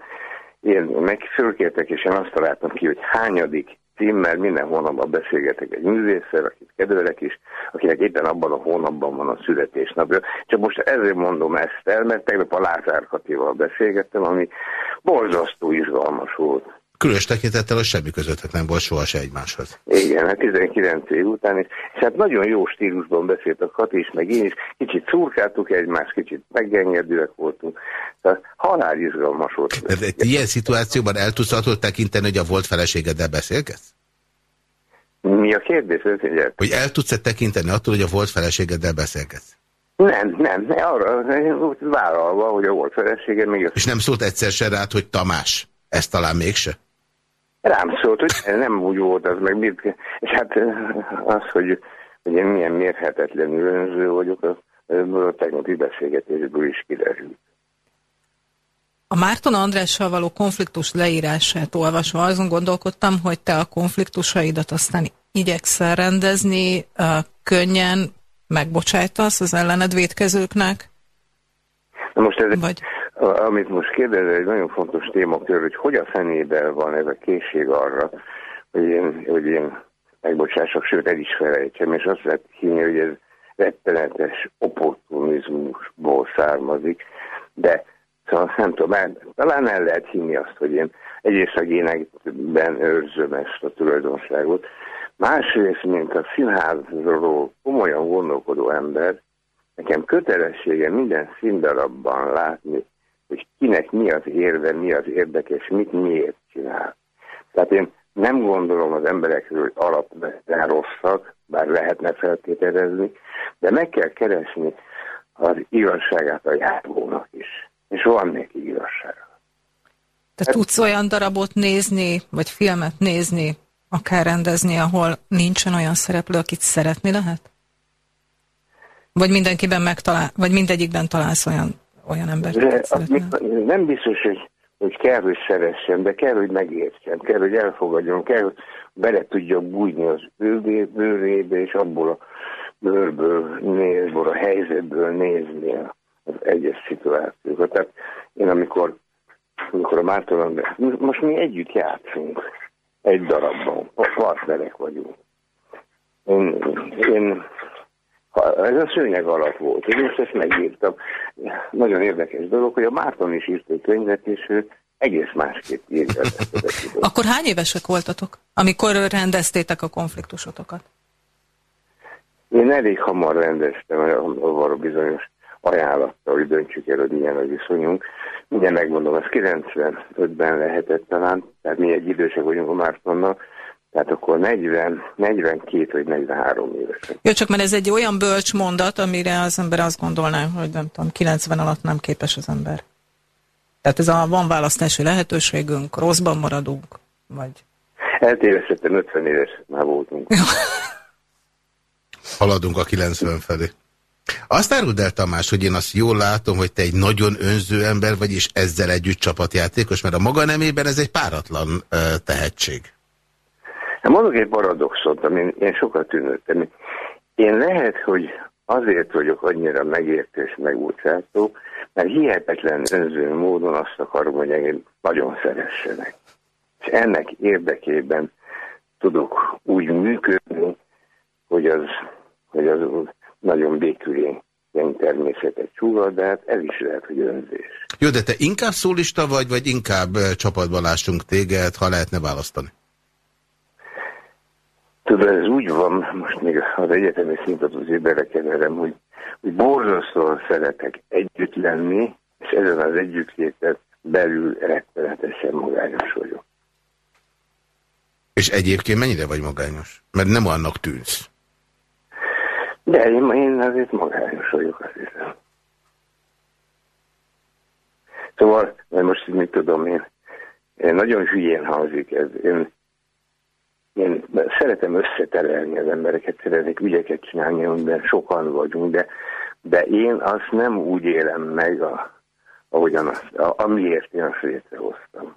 én meg fölkértek, és én azt találtam ki, hogy hányadik címmel minden hónapban beszélgetek egy művésszel, akit kedvelek is, akinek éppen abban a hónapban van a születésnapja. Csak most ezért mondom ezt el, mert tegnap a Lázár Katival beszélgettem, ami borzasztó izgalmas volt. Különös tekintettel, hogy semmi közöttek nem volt soha se egymáshoz. Igen, hát 19 év után is. És hát nagyon jó stílusban beszélt a Kati is, meg én is. Kicsit szurkáltuk egymást, kicsit megengedőek voltunk. Tehát halál izgalmas volt. De egy ilyen szituációban el tudsz attól tekinteni, hogy a volt feleségeddel beszélgetsz? Mi a kérdés? Ez hogy el tudsz-e tekinteni attól, hogy a volt feleségeddel beszélgetsz? Nem, nem, arra vállalva, hogy a volt felesége még... És nem szólt egyszer se rád, hogy Tamás, ez talán mégse? Rám szólt, hogy nem úgy volt az, meg mit, és hát az, hogy, hogy én milyen mérhetetlenül önző vagyok, az, a tegnapi beszélgetésből is kiderült. A Márton Andrással való konfliktus leírását olvasva azon gondolkodtam, hogy te a konfliktusaidat aztán igyekszel rendezni, könnyen megbocsájtasz az ellened védkezőknek? Na most ez, Vagy... amit most kérdezel, egy nagyon fontos témakör, hogy hogy a fenében van ez a készség arra, hogy én, hogy én megbocsássak, sőt el is felejtsem, és azt lehet hinni, hogy ez rettenetes opportunizmusból származik, De szóval nem tudom, talán el lehet hinni azt, hogy én egyrészt a génekben őrzöm ezt a tulajdonságot, másrészt, mint a színházról komolyan gondolkodó ember, nekem kötelessége minden színdarabban látni, hogy kinek mi az érve, mi az érdekes, mit miért csinál. Tehát én nem gondolom az emberekről, hogy alapvetően rosszak, bár lehetne feltételezni, de meg kell keresni az igazságát a járónak is. És van neki igazsága. Te hát, tudsz olyan darabot nézni, vagy filmet nézni, akár rendezni, ahol nincsen olyan szereplő, akit szeretni lehet? Vagy mindenkiben megtalál, vagy mindegyikben találsz olyan, olyan embert, akit Nem biztos, hogy, hogy kell, hogy szeressen, de kell, hogy megértsem, kell, hogy elfogadjon, kell, hogy bele tudjak bújni az ő bőrébe, és abból a bőrből, nézből, a helyzetből nézni az egyes szituációkat. Tehát én amikor, amikor a Márton most mi együtt játszunk egy darabban, a partnerek vagyunk. Én, én ez a szőnyeg alatt volt, én most ezt megírtam. Nagyon érdekes dolog, hogy a Márton is írt egy könyvet, és ő egész másképp írja. Akkor hány évesek voltatok, amikor rendeztétek a konfliktusotokat? Én elég hamar rendeztem a bizonyos ajánlatta, hogy döntsük el, hogy milyen a viszonyunk. Ugye megmondom, az 95-ben lehetett talán, tehát mi egy idősek vagyunk a Mártonnal, tehát akkor 40, 42 vagy 43 éves. Jó, csak mert ez egy olyan bölcs mondat, amire az ember azt gondolná, hogy nem tudom, 90 alatt nem képes az ember. Tehát ez a van választási lehetőségünk, rosszban maradunk, vagy... Eltévesztettem, 50 éves már voltunk. Haladunk a 90 felé. Azt áruld el, Tamás, hogy én azt jól látom, hogy te egy nagyon önző ember vagy, és ezzel együtt csapatjátékos, mert a maga nemében ez egy páratlan uh, tehetség. Hát mondok egy paradoxot, amin én sokat tűnődtem. Én lehet, hogy azért vagyok annyira megértő és megbocsátó, mert hihetetlen önző módon azt akarom, hogy engem nagyon szeressenek. És ennek érdekében tudok úgy működni, hogy az, hogy az nagyon békülény természetet csúva, de hát ez is lehet, hogy önzés. Jó, de te inkább szólista vagy, vagy inkább csapatban lássunk téged, ha lehetne választani? Tudod, ez úgy van, most még az egyetemi szintet azért belekeverem, hogy, hogy borzasztóan szeretek együtt lenni, és ezen az együttlétet belül rettenetesen magányos vagyok. És egyébként mennyire vagy magányos? Mert nem annak tűnsz. De én, én azért magányos vagyok, azt hiszem. Szóval, mert most mit tudom én, én nagyon hülyén hangzik ez. Én, én szeretem összeterelni az embereket, szeretnék ügyeket csinálni, amiben sokan vagyunk, de, de én azt nem úgy élem meg, a, ahogyan azt, a, amiért én azt létrehoztam.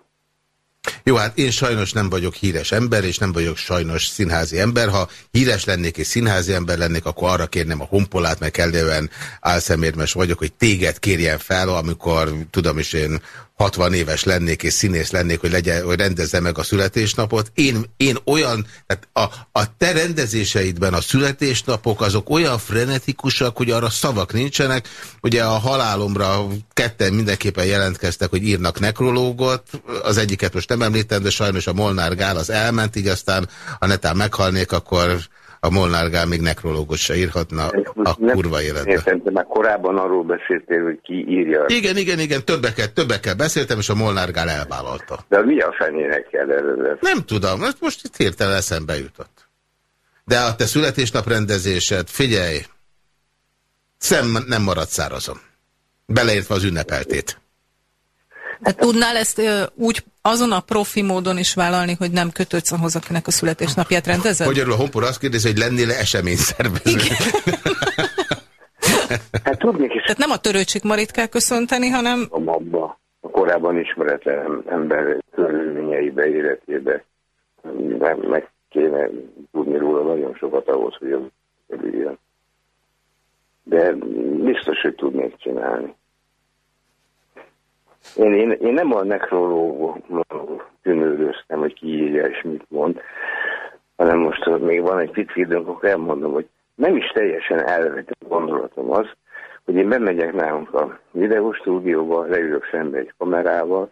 Jó, hát én sajnos nem vagyok híres ember, és nem vagyok sajnos színházi ember. Ha híres lennék és színházi ember lennék, akkor arra kérném a honpolát, mert kellően álszemérmes vagyok, hogy téged kérjen fel, amikor tudom is én 60 éves lennék és színész lennék, hogy, legyen, hogy rendezze meg a születésnapot. Én, én olyan, tehát a, a te rendezéseidben a születésnapok azok olyan frenetikusak, hogy arra szavak nincsenek. Ugye a halálomra ketten mindenképpen jelentkeztek, hogy írnak nekrológot. Az egyiket most nem említem, de sajnos a Molnár Gál az elment, így aztán ha netán meghalnék, akkor a Molnár Gál még nekrológus se írhatna a kurva életbe. Értem, de már korábban arról beszéltél, hogy ki írja. Igen, igen, igen, többeket, többekkel beszéltem, és a Molnár Gál elvállalta. De mi a fenének kell erről? Nem tudom, most, most itt hirtelen eszembe jutott. De a te születésnaprendezésed, figyelj, szem nem marad szárazon. Beleértve az ünnepeltét. Hát tudnál ezt ö, úgy azon a profi módon is vállalni, hogy nem kötődsz ahhoz, akinek a születésnapját rendezed? Hogy a Honpor azt kérdezi, hogy lennél-e eseményszervező? hát tudni is. Tehát nem a törőcsik Marit kell köszönteni, hanem... Abba a korábban ismeretlen ember körülményeibe, életébe meg kéne tudni róla nagyon sokat ahhoz, hogy az De biztos, hogy tudnék csinálni. Én, én, én nem a nekrológok tűnődöztem, hogy ki írja és mit mond, hanem most még van egy pici időnk, akkor elmondom, hogy nem is teljesen elvetett gondolatom az, hogy én bemegyek nálunk a videóstúdióba, leülök szembe egy kamerával,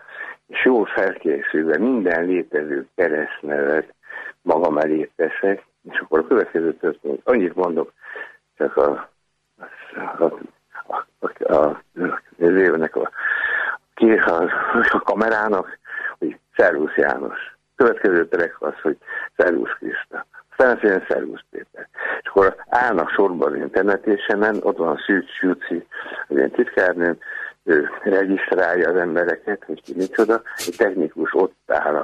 és jól felkészülve minden létező keresztnevet magam elé teszek, és akkor a következő történik. Annyit mondok, csak a, a, a, a, a, a, a, a kamerának, hogy Szervusz János. Következő terek az, hogy Szervusz Kriszta. Aztán az ilyen Szervusz Péter. És akkor állnak sorba az internetésemen, ott van a Szűcs Júci, az én titkárnőm, ő regisztrálja az embereket, hogy ki micsoda, egy technikus ott áll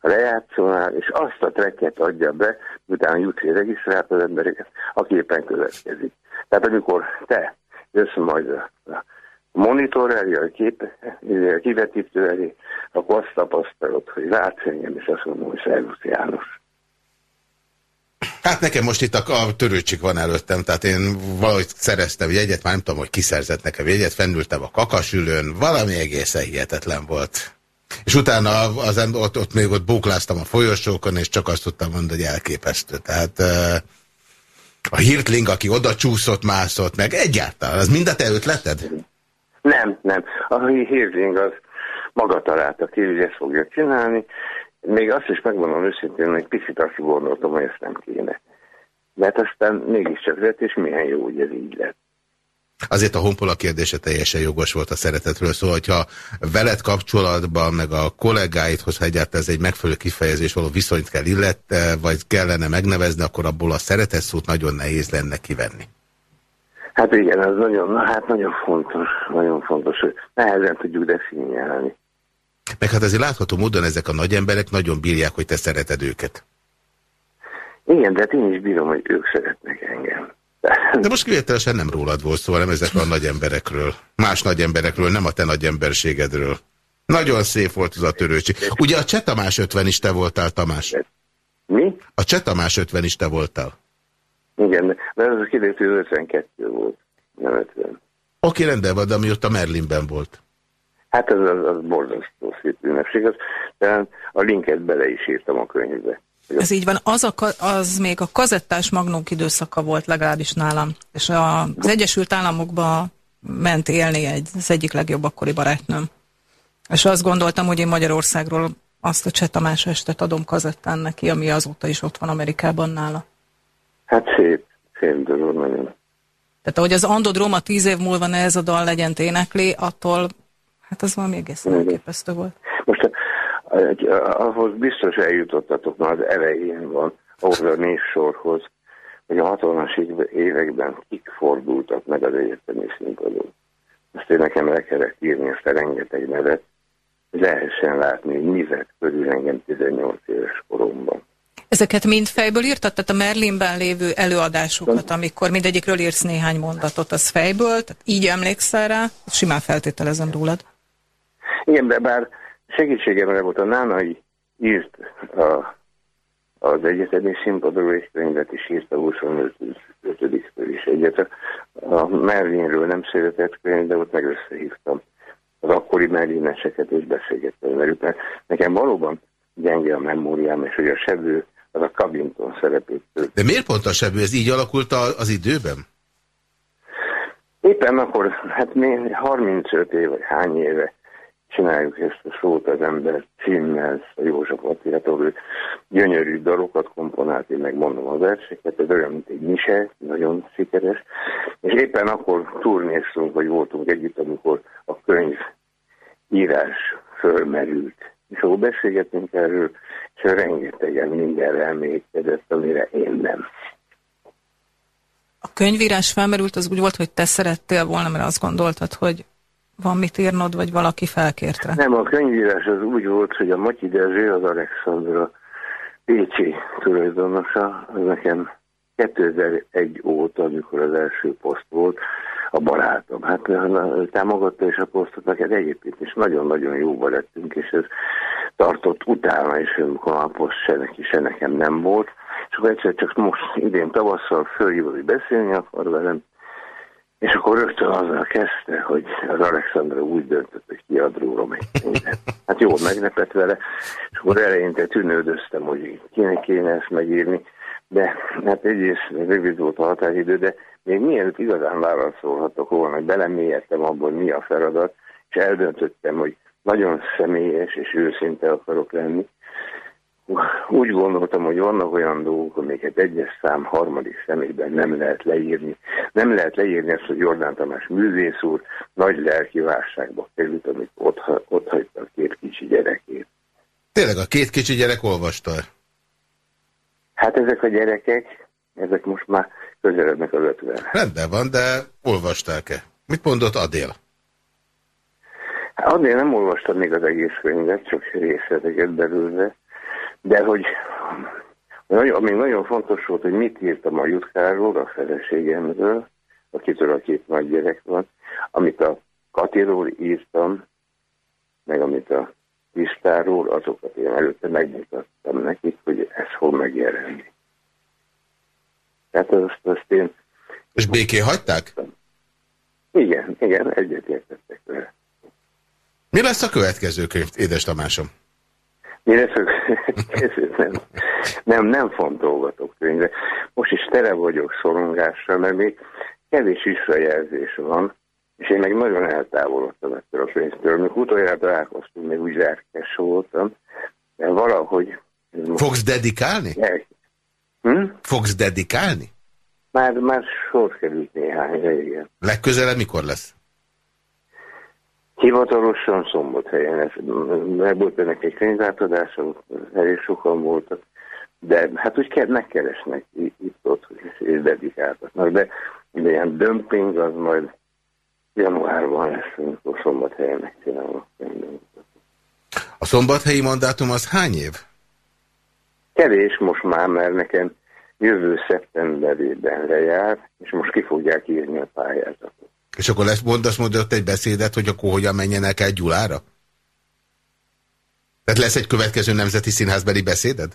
a lejátszónál, és azt a trekket adja be, utána Júci regisztrált az embereket, aki éppen következik. Tehát amikor te jössz majd a, a monitor elé, a, kép, a kivetítő elé, akkor azt tapasztalod, hogy látsz engem, és azt mondom, hogy Szervusz János. Hát nekem most itt a, a törőcsik van előttem, tehát én valahogy szereztem jegyet, már nem tudom, hogy kiszerzett nekem jegyet, fennültem a kakasülőn, valami egészen hihetetlen volt. És utána az, ott, ott még ott bókláztam a folyosókon, és csak azt tudtam mondani, hogy elképesztő. Tehát a hirtling, aki oda csúszott, mászott, meg egyáltalán, az mind a te ötleted? Nem, nem. A hirtling az maga találta ki, hogy ezt fogja csinálni, még azt is megmondom őszintén, hogy picit azt gondoltam, hogy ezt nem kéne. Hát aztán mégiscsak lett, és milyen jó, hogy ez így lett. Azért a honpola kérdése teljesen jogos volt a szeretetről, szóval hogyha veled kapcsolatban, meg a kollégáidhoz, ha egyáltalán ez egy megfelelő kifejezés való viszonyt kell illette, vagy kellene megnevezni, akkor abból a szeretet szót nagyon nehéz lenne kivenni. Hát igen, ez nagyon, na, hát nagyon fontos, fontos, hogy nehezen tudjuk definiálni. Meg hát azért látható módon ezek a nagy emberek nagyon bírják, hogy te szereted őket. Igen, de hát én is bírom, hogy ők szeretnek engem. De most kivételesen nem rólad volt szó, hanem ezek a nagy emberekről. Más nagy emberekről, nem a te nagy emberségedről. Nagyon szép volt az a törőcsi. Ugye a Csetamás 50 is te voltál, Tamás? Mi? A Csetamás 50 is te voltál. Igen, de az a kiderült, hogy 52 volt, nem 50. Oké, rendben van, de ami ott a Merlinben volt. Hát ez az, az borzasztó szép ünnepség, az, de a linket bele is írtam a könyvbe. Ez így van, az, a, az még a kazettás magnók időszaka volt legalábbis nálam, és a, az Egyesült Államokba ment élni egy, az egyik legjobb akkori barátnőm. És azt gondoltam, hogy én Magyarországról azt a Cseh Tamás estet adom kazettán neki, ami azóta is ott van Amerikában nála. Hát szép, szép dolog nagyon. Tehát ahogy az Andod Roma tíz év múlva ne ez a dal legyen éneklé, attól Hát az valami egészen elképesztő volt. Most ahhoz biztos eljutottatok, már az elején van, ahhoz a névsorhoz, hogy a 60-as években kik fordultak meg az egyetemi színpadon. Ezt én nekem el kellett írni ezt a rengeteg nevet, hogy lehessen látni, hogy mi vett körül engem 18 éves koromban. Ezeket mind fejből írtad? Tehát a Merlinben lévő előadásokat, amikor mindegyikről írsz néhány mondatot, az fejből? Tehát így emlékszel rá? Simán feltételezem rólad. Igen, de bár segítségemre volt a Nánai írt a, az egyetemi színpadról és könyvet is írt a 25. is egyet. A Merlinről nem született könyv, de ott meg összehívtam az akkori Merlineseket és beszélgettem velük, mert nekem valóban gyenge a memóriám, és hogy a sebő az a Covington szerepét. De miért pont a sebő? Ez így alakult az időben? Éppen akkor, hát mi 35 év, vagy hány éve csináljuk ezt a szót az ember címmel, a József Attilától, ő gyönyörű dalokat komponált, én megmondom a verseket, ez olyan, mint egy mise, nagyon sikeres, és éppen akkor turnéztunk, vagy voltunk együtt, amikor a könyv írás fölmerült. És ahol beszélgetünk erről, és rengetegen mindenre emlékezett, amire én nem. A könyvírás felmerült, az úgy volt, hogy te szerettél volna, mert azt gondoltad, hogy van mit írnod, vagy valaki felkérte? Nem, a könyvírás az úgy volt, hogy a Matyi Dezső, az Alexandra Pécsi tulajdonosa, az nekem 2001 óta, amikor az első poszt volt, a barátom. Hát támogatta is a posztot, neked egyébként is nagyon-nagyon jóba lettünk, és ez tartott utána is, amikor a poszt se neki, se nekem nem volt. És akkor egyszer csak most idén tavasszal följövő, hogy beszélni akar velem, és akkor rögtön azzal kezdte, hogy az Alexandra úgy döntött, hogy kiad rólam egy könyvet. Hát jól meglepett vele, és akkor eleinte tűnődöztem, hogy kinek kéne ezt megírni, de hát egyrészt rövid volt a határidő, de még mielőtt igazán válaszolhatok volna, hogy belemélyedtem hogy mi a feladat, és eldöntöttem, hogy nagyon személyes és őszinte akarok lenni. Úgy gondoltam, hogy vannak olyan dolgok, amiket egyes szám harmadik személyben nem lehet leírni. Nem lehet leírni ezt, hogy Jordán Tamás művész úr nagy lelki válságba került, amikor ott, ott hagyta a két kicsi gyerekét. Tényleg a két kicsi gyerek olvasta Hát ezek a gyerekek, ezek most már közelednek az ötven. Rendben van, de olvasták-e? Mit mondott Adél? Hát Adél nem olvastam még az egész könyvet, csak részleteket belőle, de hogy ami nagyon fontos volt, hogy mit írtam a Jutkáról, a feleségemről, akitől a két nagy gyerek van, amit a Katiról írtam, meg amit a listáról, azokat én előtte megmutattam nekik, hogy ez fog megjelenni. Tehát azt, azt én... És béké hagyták? Igen, igen, egyetértettek vele. Mi lesz a következő könyv, édes Tamásom? Mi lesz a következő? Nem, nem, nem fontolgatok könyve. Most is tele vagyok szorongással, mert még kevés visszajelzés van, és én meg nagyon eltávolodtam ettől a pénztől. Mikor utoljára találkoztunk, még úgy lelkes voltam, de valahogy... Fogsz dedikálni? Hm? Fogsz dedikálni? Már, már sor került néhány, igen. Legközelebb mikor lesz? Hivatalosan szombathelyen. Ez, meg volt ennek egy könyvátadása, elég sokan voltak, de hát úgy kell, megkeresnek itt-ott, és dedikáltatnak, de, de ilyen dömping az majd januárban lesz, amikor szombathelyen megcsinálom. A szombathelyi mandátum az hány év? Kevés most már, mert nekem jövő szeptemberében lejár, és most ki fogják írni a pályázatot. És akkor lesz, mondasz mondott egy beszédet, hogy akkor hogyan menjenek el Gyulára? Tehát lesz egy következő Nemzeti Színházbeli beszéded?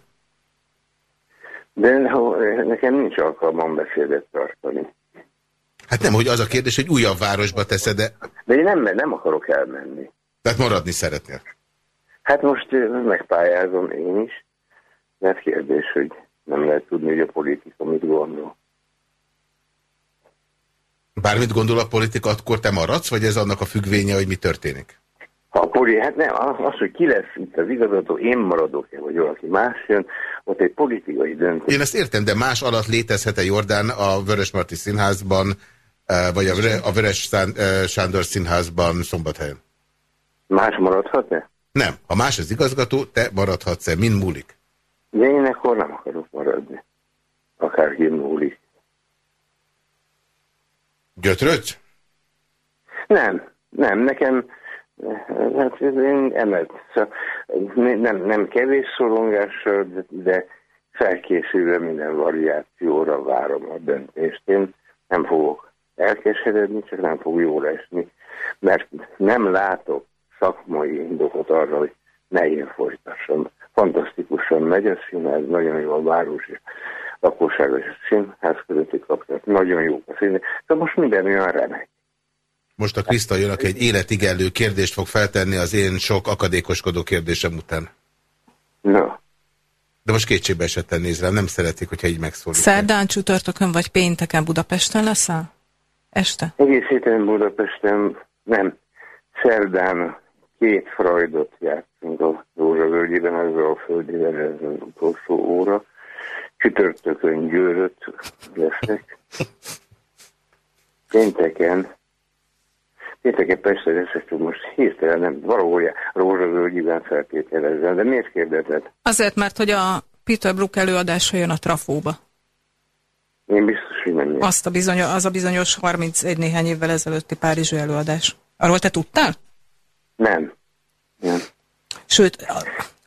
De nekem nincs alkalmam beszédet tartani. Hát nem, hogy az a kérdés, hogy újabb városba teszed de... De én nem, nem akarok elmenni. Tehát maradni szeretnél? Hát most megpályázom én is, mert kérdés, hogy nem lehet tudni, hogy a politika mit gondol. Bármit gondol a politika, akkor te maradsz, vagy ez annak a függvénye, hogy mi történik? Ha a poli, hát nem, az, hogy ki lesz itt az igazgató, én maradok-e, vagy valaki más jön, ott egy politikai döntés. Én ezt értem, de más alatt létezhet-e Jordán a Vörösmarty Színházban, vagy a Vörös eh, Sándor Színházban Szombathelyen? Más maradhat-e? Nem. Ha más az igazgató, te maradhatsz-e? Mind múlik? De én akkor nem akarok maradni. Akárki múlik. Gyötröd? Nem, nem, nekem hát én emelt, szóval nem, nem kevés szorongással, de, de felkészülve minden variációra várom a döntést. Én nem fogok elkeseredni, csak nem fog jól esni, mert nem látok szakmai indokot arra, hogy ne én folytassam. Fantasztikusan megy a színház, nagyon jó a város, és lakosság és a színház közötti kapcsolat, nagyon jó a színház. De most minden olyan remek. Most a Kriszta jön, aki egy életigelő kérdést fog feltenni az én sok akadékoskodó kérdésem után. No. De most kétségbe esetten néz rám, nem szeretik, hogyha így megszólít. Szerdán, csütörtökön vagy pénteken Budapesten leszel? Este? Egész héten Budapesten, nem. Szerdán két Freudot játszunk a Rózsavölgyében, ez a földivel, ez az utolsó óra. Csütörtökön győrött lesznek. Pénteken Pénteken persze leszek, most hirtelen nem, valahol Rózsavölgyiben feltételezem, de miért kérdezed? Azért, mert hogy a Peter Brook előadása jön a Trafóba. Én biztos, hogy nem Azt a bizonyos, az a bizonyos 31 néhány évvel ezelőtti Párizsi előadás. Arról te tudtál? Nem. nem. Sőt,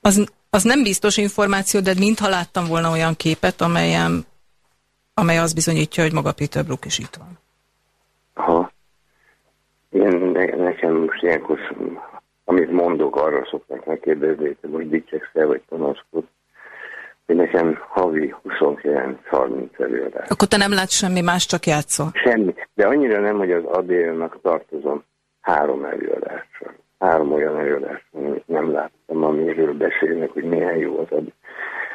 az, az nem biztos információ, de mintha láttam volna olyan képet, amelyen, amely azt bizonyítja, hogy maga Peter Brook is itt van. Ha. Én, ne, nekem most ilyenkor, amit mondok, arra szokták megkérdezni, hogy dicsekszel vagy panaszkod. Én nekem havi 29-30 előadás. Akkor te nem látsz semmi más, csak játszol? Semmi, de annyira nem, hogy az adélnak tartozom három előadással. Három olyan előadás, amit nem láttam, amiről beszélnek, hogy milyen jó az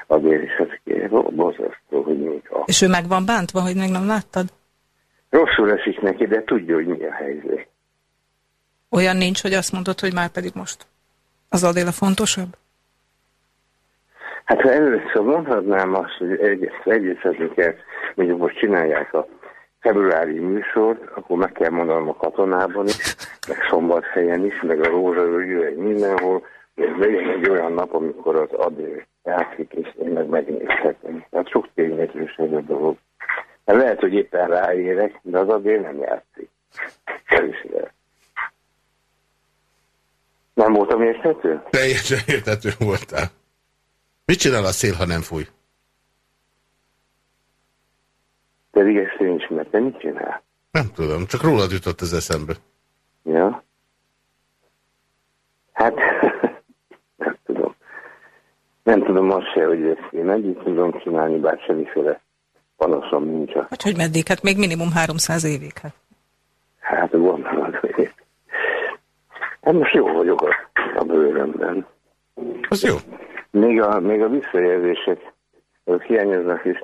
adél, és ez borzasztó, hogy És ő meg van bántva, hogy meg nem láttad? Rosszul esik neki, de tudja, hogy mi a helyzet. Olyan nincs, hogy azt mondod, hogy már pedig most az Adéla fontosabb? Hát ha először mondhatnám azt, hogy egyeztetni kell, mondjuk most csinálják a februári műsort, akkor meg kell mondanom a katonában is, meg szombathelyen is, meg a rózsavölgyűleg mindenhol, hogy legyen egy olyan nap, amikor az adél játszik, és én meg megnézhetem. Tehát sok tényezőség a dolog. Hát lehet, hogy éppen ráérek, de az adél nem játszik. Szerűség Nem voltam érthető? Teljesen érthető voltál. Mit csinál a szél, ha nem fúj? Pedig ezt én is, mert mit csinál? Nem tudom, csak rólad jutott az eszembe. Ja. Hát, nem tudom. Nem tudom azt se, hogy ezt én együtt tudom csinálni, bár semmiféle panaszom nincs. Hogy, hogy meddig? Hát még minimum 300 évig. Hát, hát gondolod, hogy Hát most jó vagyok a, a bőrömben. Az jó. Még a, még a visszajelzések hiányoznak is.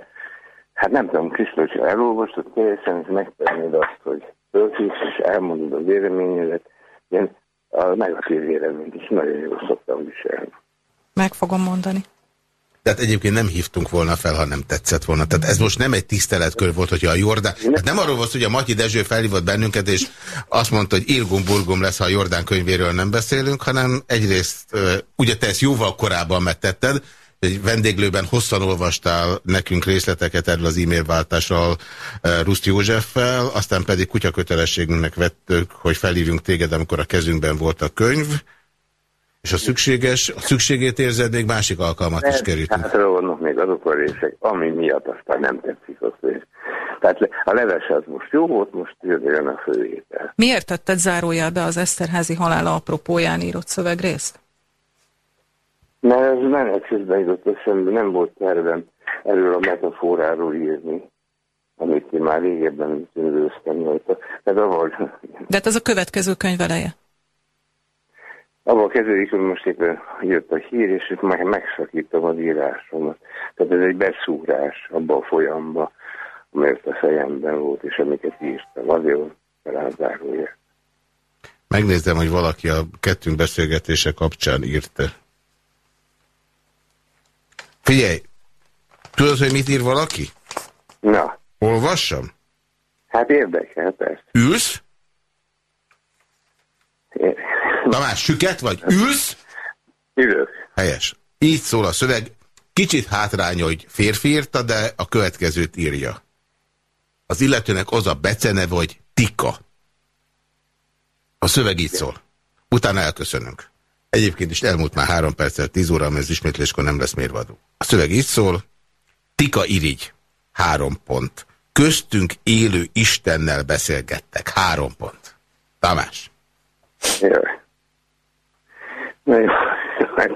Hát nem tudom, Krisztus, elolvastad teljesen, megtennéd azt, hogy töltsz, és elmondod a véleményedet. Én a negatív véleményt is nagyon jól szoktam viselni. Meg fogom mondani. Tehát egyébként nem hívtunk volna fel, ha nem tetszett volna. Tehát ez most nem egy tiszteletkör volt, hogyha a Jordán... Hát nem arról volt, hogy a Matyi Dezső felhívott bennünket, és azt mondta, hogy Irgum-Burgum lesz, ha a Jordán könyvéről nem beszélünk, hanem egyrészt, ugye te ezt jóval korábban megtetted, egy vendéglőben hosszan olvastál nekünk részleteket erről az e-mail váltásról Ruszt Józseffel, aztán pedig kutyakötelességünknek vettük, hogy felhívjunk téged, amikor a kezünkben volt a könyv, és a szükséges, a szükségét érzed, még másik alkalmat is kerítünk. Hátra vannak még azok a részek, ami miatt aztán nem tetszik az rész. Tehát a leves az most jó volt, most jön a főétel. Miért tetted zárójelbe az Eszterházi halála apropóján írott szövegrészt? Mert ez menet közben jutott eszembe, nem volt tervem erről a metaforáról írni, amit én már régebben tűnőztem rajta. De, De hát ez a következő könyv eleje. Abban kezdődik, hogy most éppen jött a hír, és itt meg megszakítom az írásomat. Tehát ez egy beszúrás abba a folyamba, amelyet a fejemben volt, és amiket írtam. Azért rázárója. Megnézem, hogy valaki a kettünk beszélgetése kapcsán írta. Figyelj, tudod, hogy mit ír valaki? Na. Olvassam? Hát érdekel, persze. Ülsz? É. Tamás, süket vagy? Ülsz? Ülök. Helyes. Így szól a szöveg. Kicsit hátránya, hogy férfi írta, de a következőt írja. Az illetőnek az a beceneve, hogy Tika. A szöveg így szól. Utána elköszönünk. Egyébként is elmúlt már három perccel, tíz óra, mert ez ismétléskor nem lesz mérvadó. A szöveg így szól. Tika irigy. Három pont. Köztünk élő Istennel beszélgettek. Három pont. Tamás. Jaj. Na jó. Hát,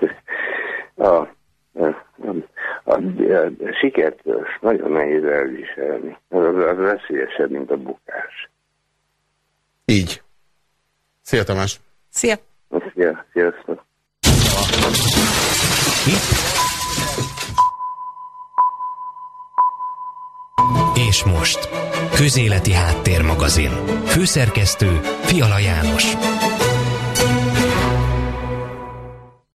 a, a, a, a, a sikert nagyon nehéz elviselni. Az, az veszélyesebb, mint a bukás. Így. Szia Tamás. Szia. Szia, sziasztok. És most, Közéleti Háttérmagazin. Főszerkesztő Fiala János.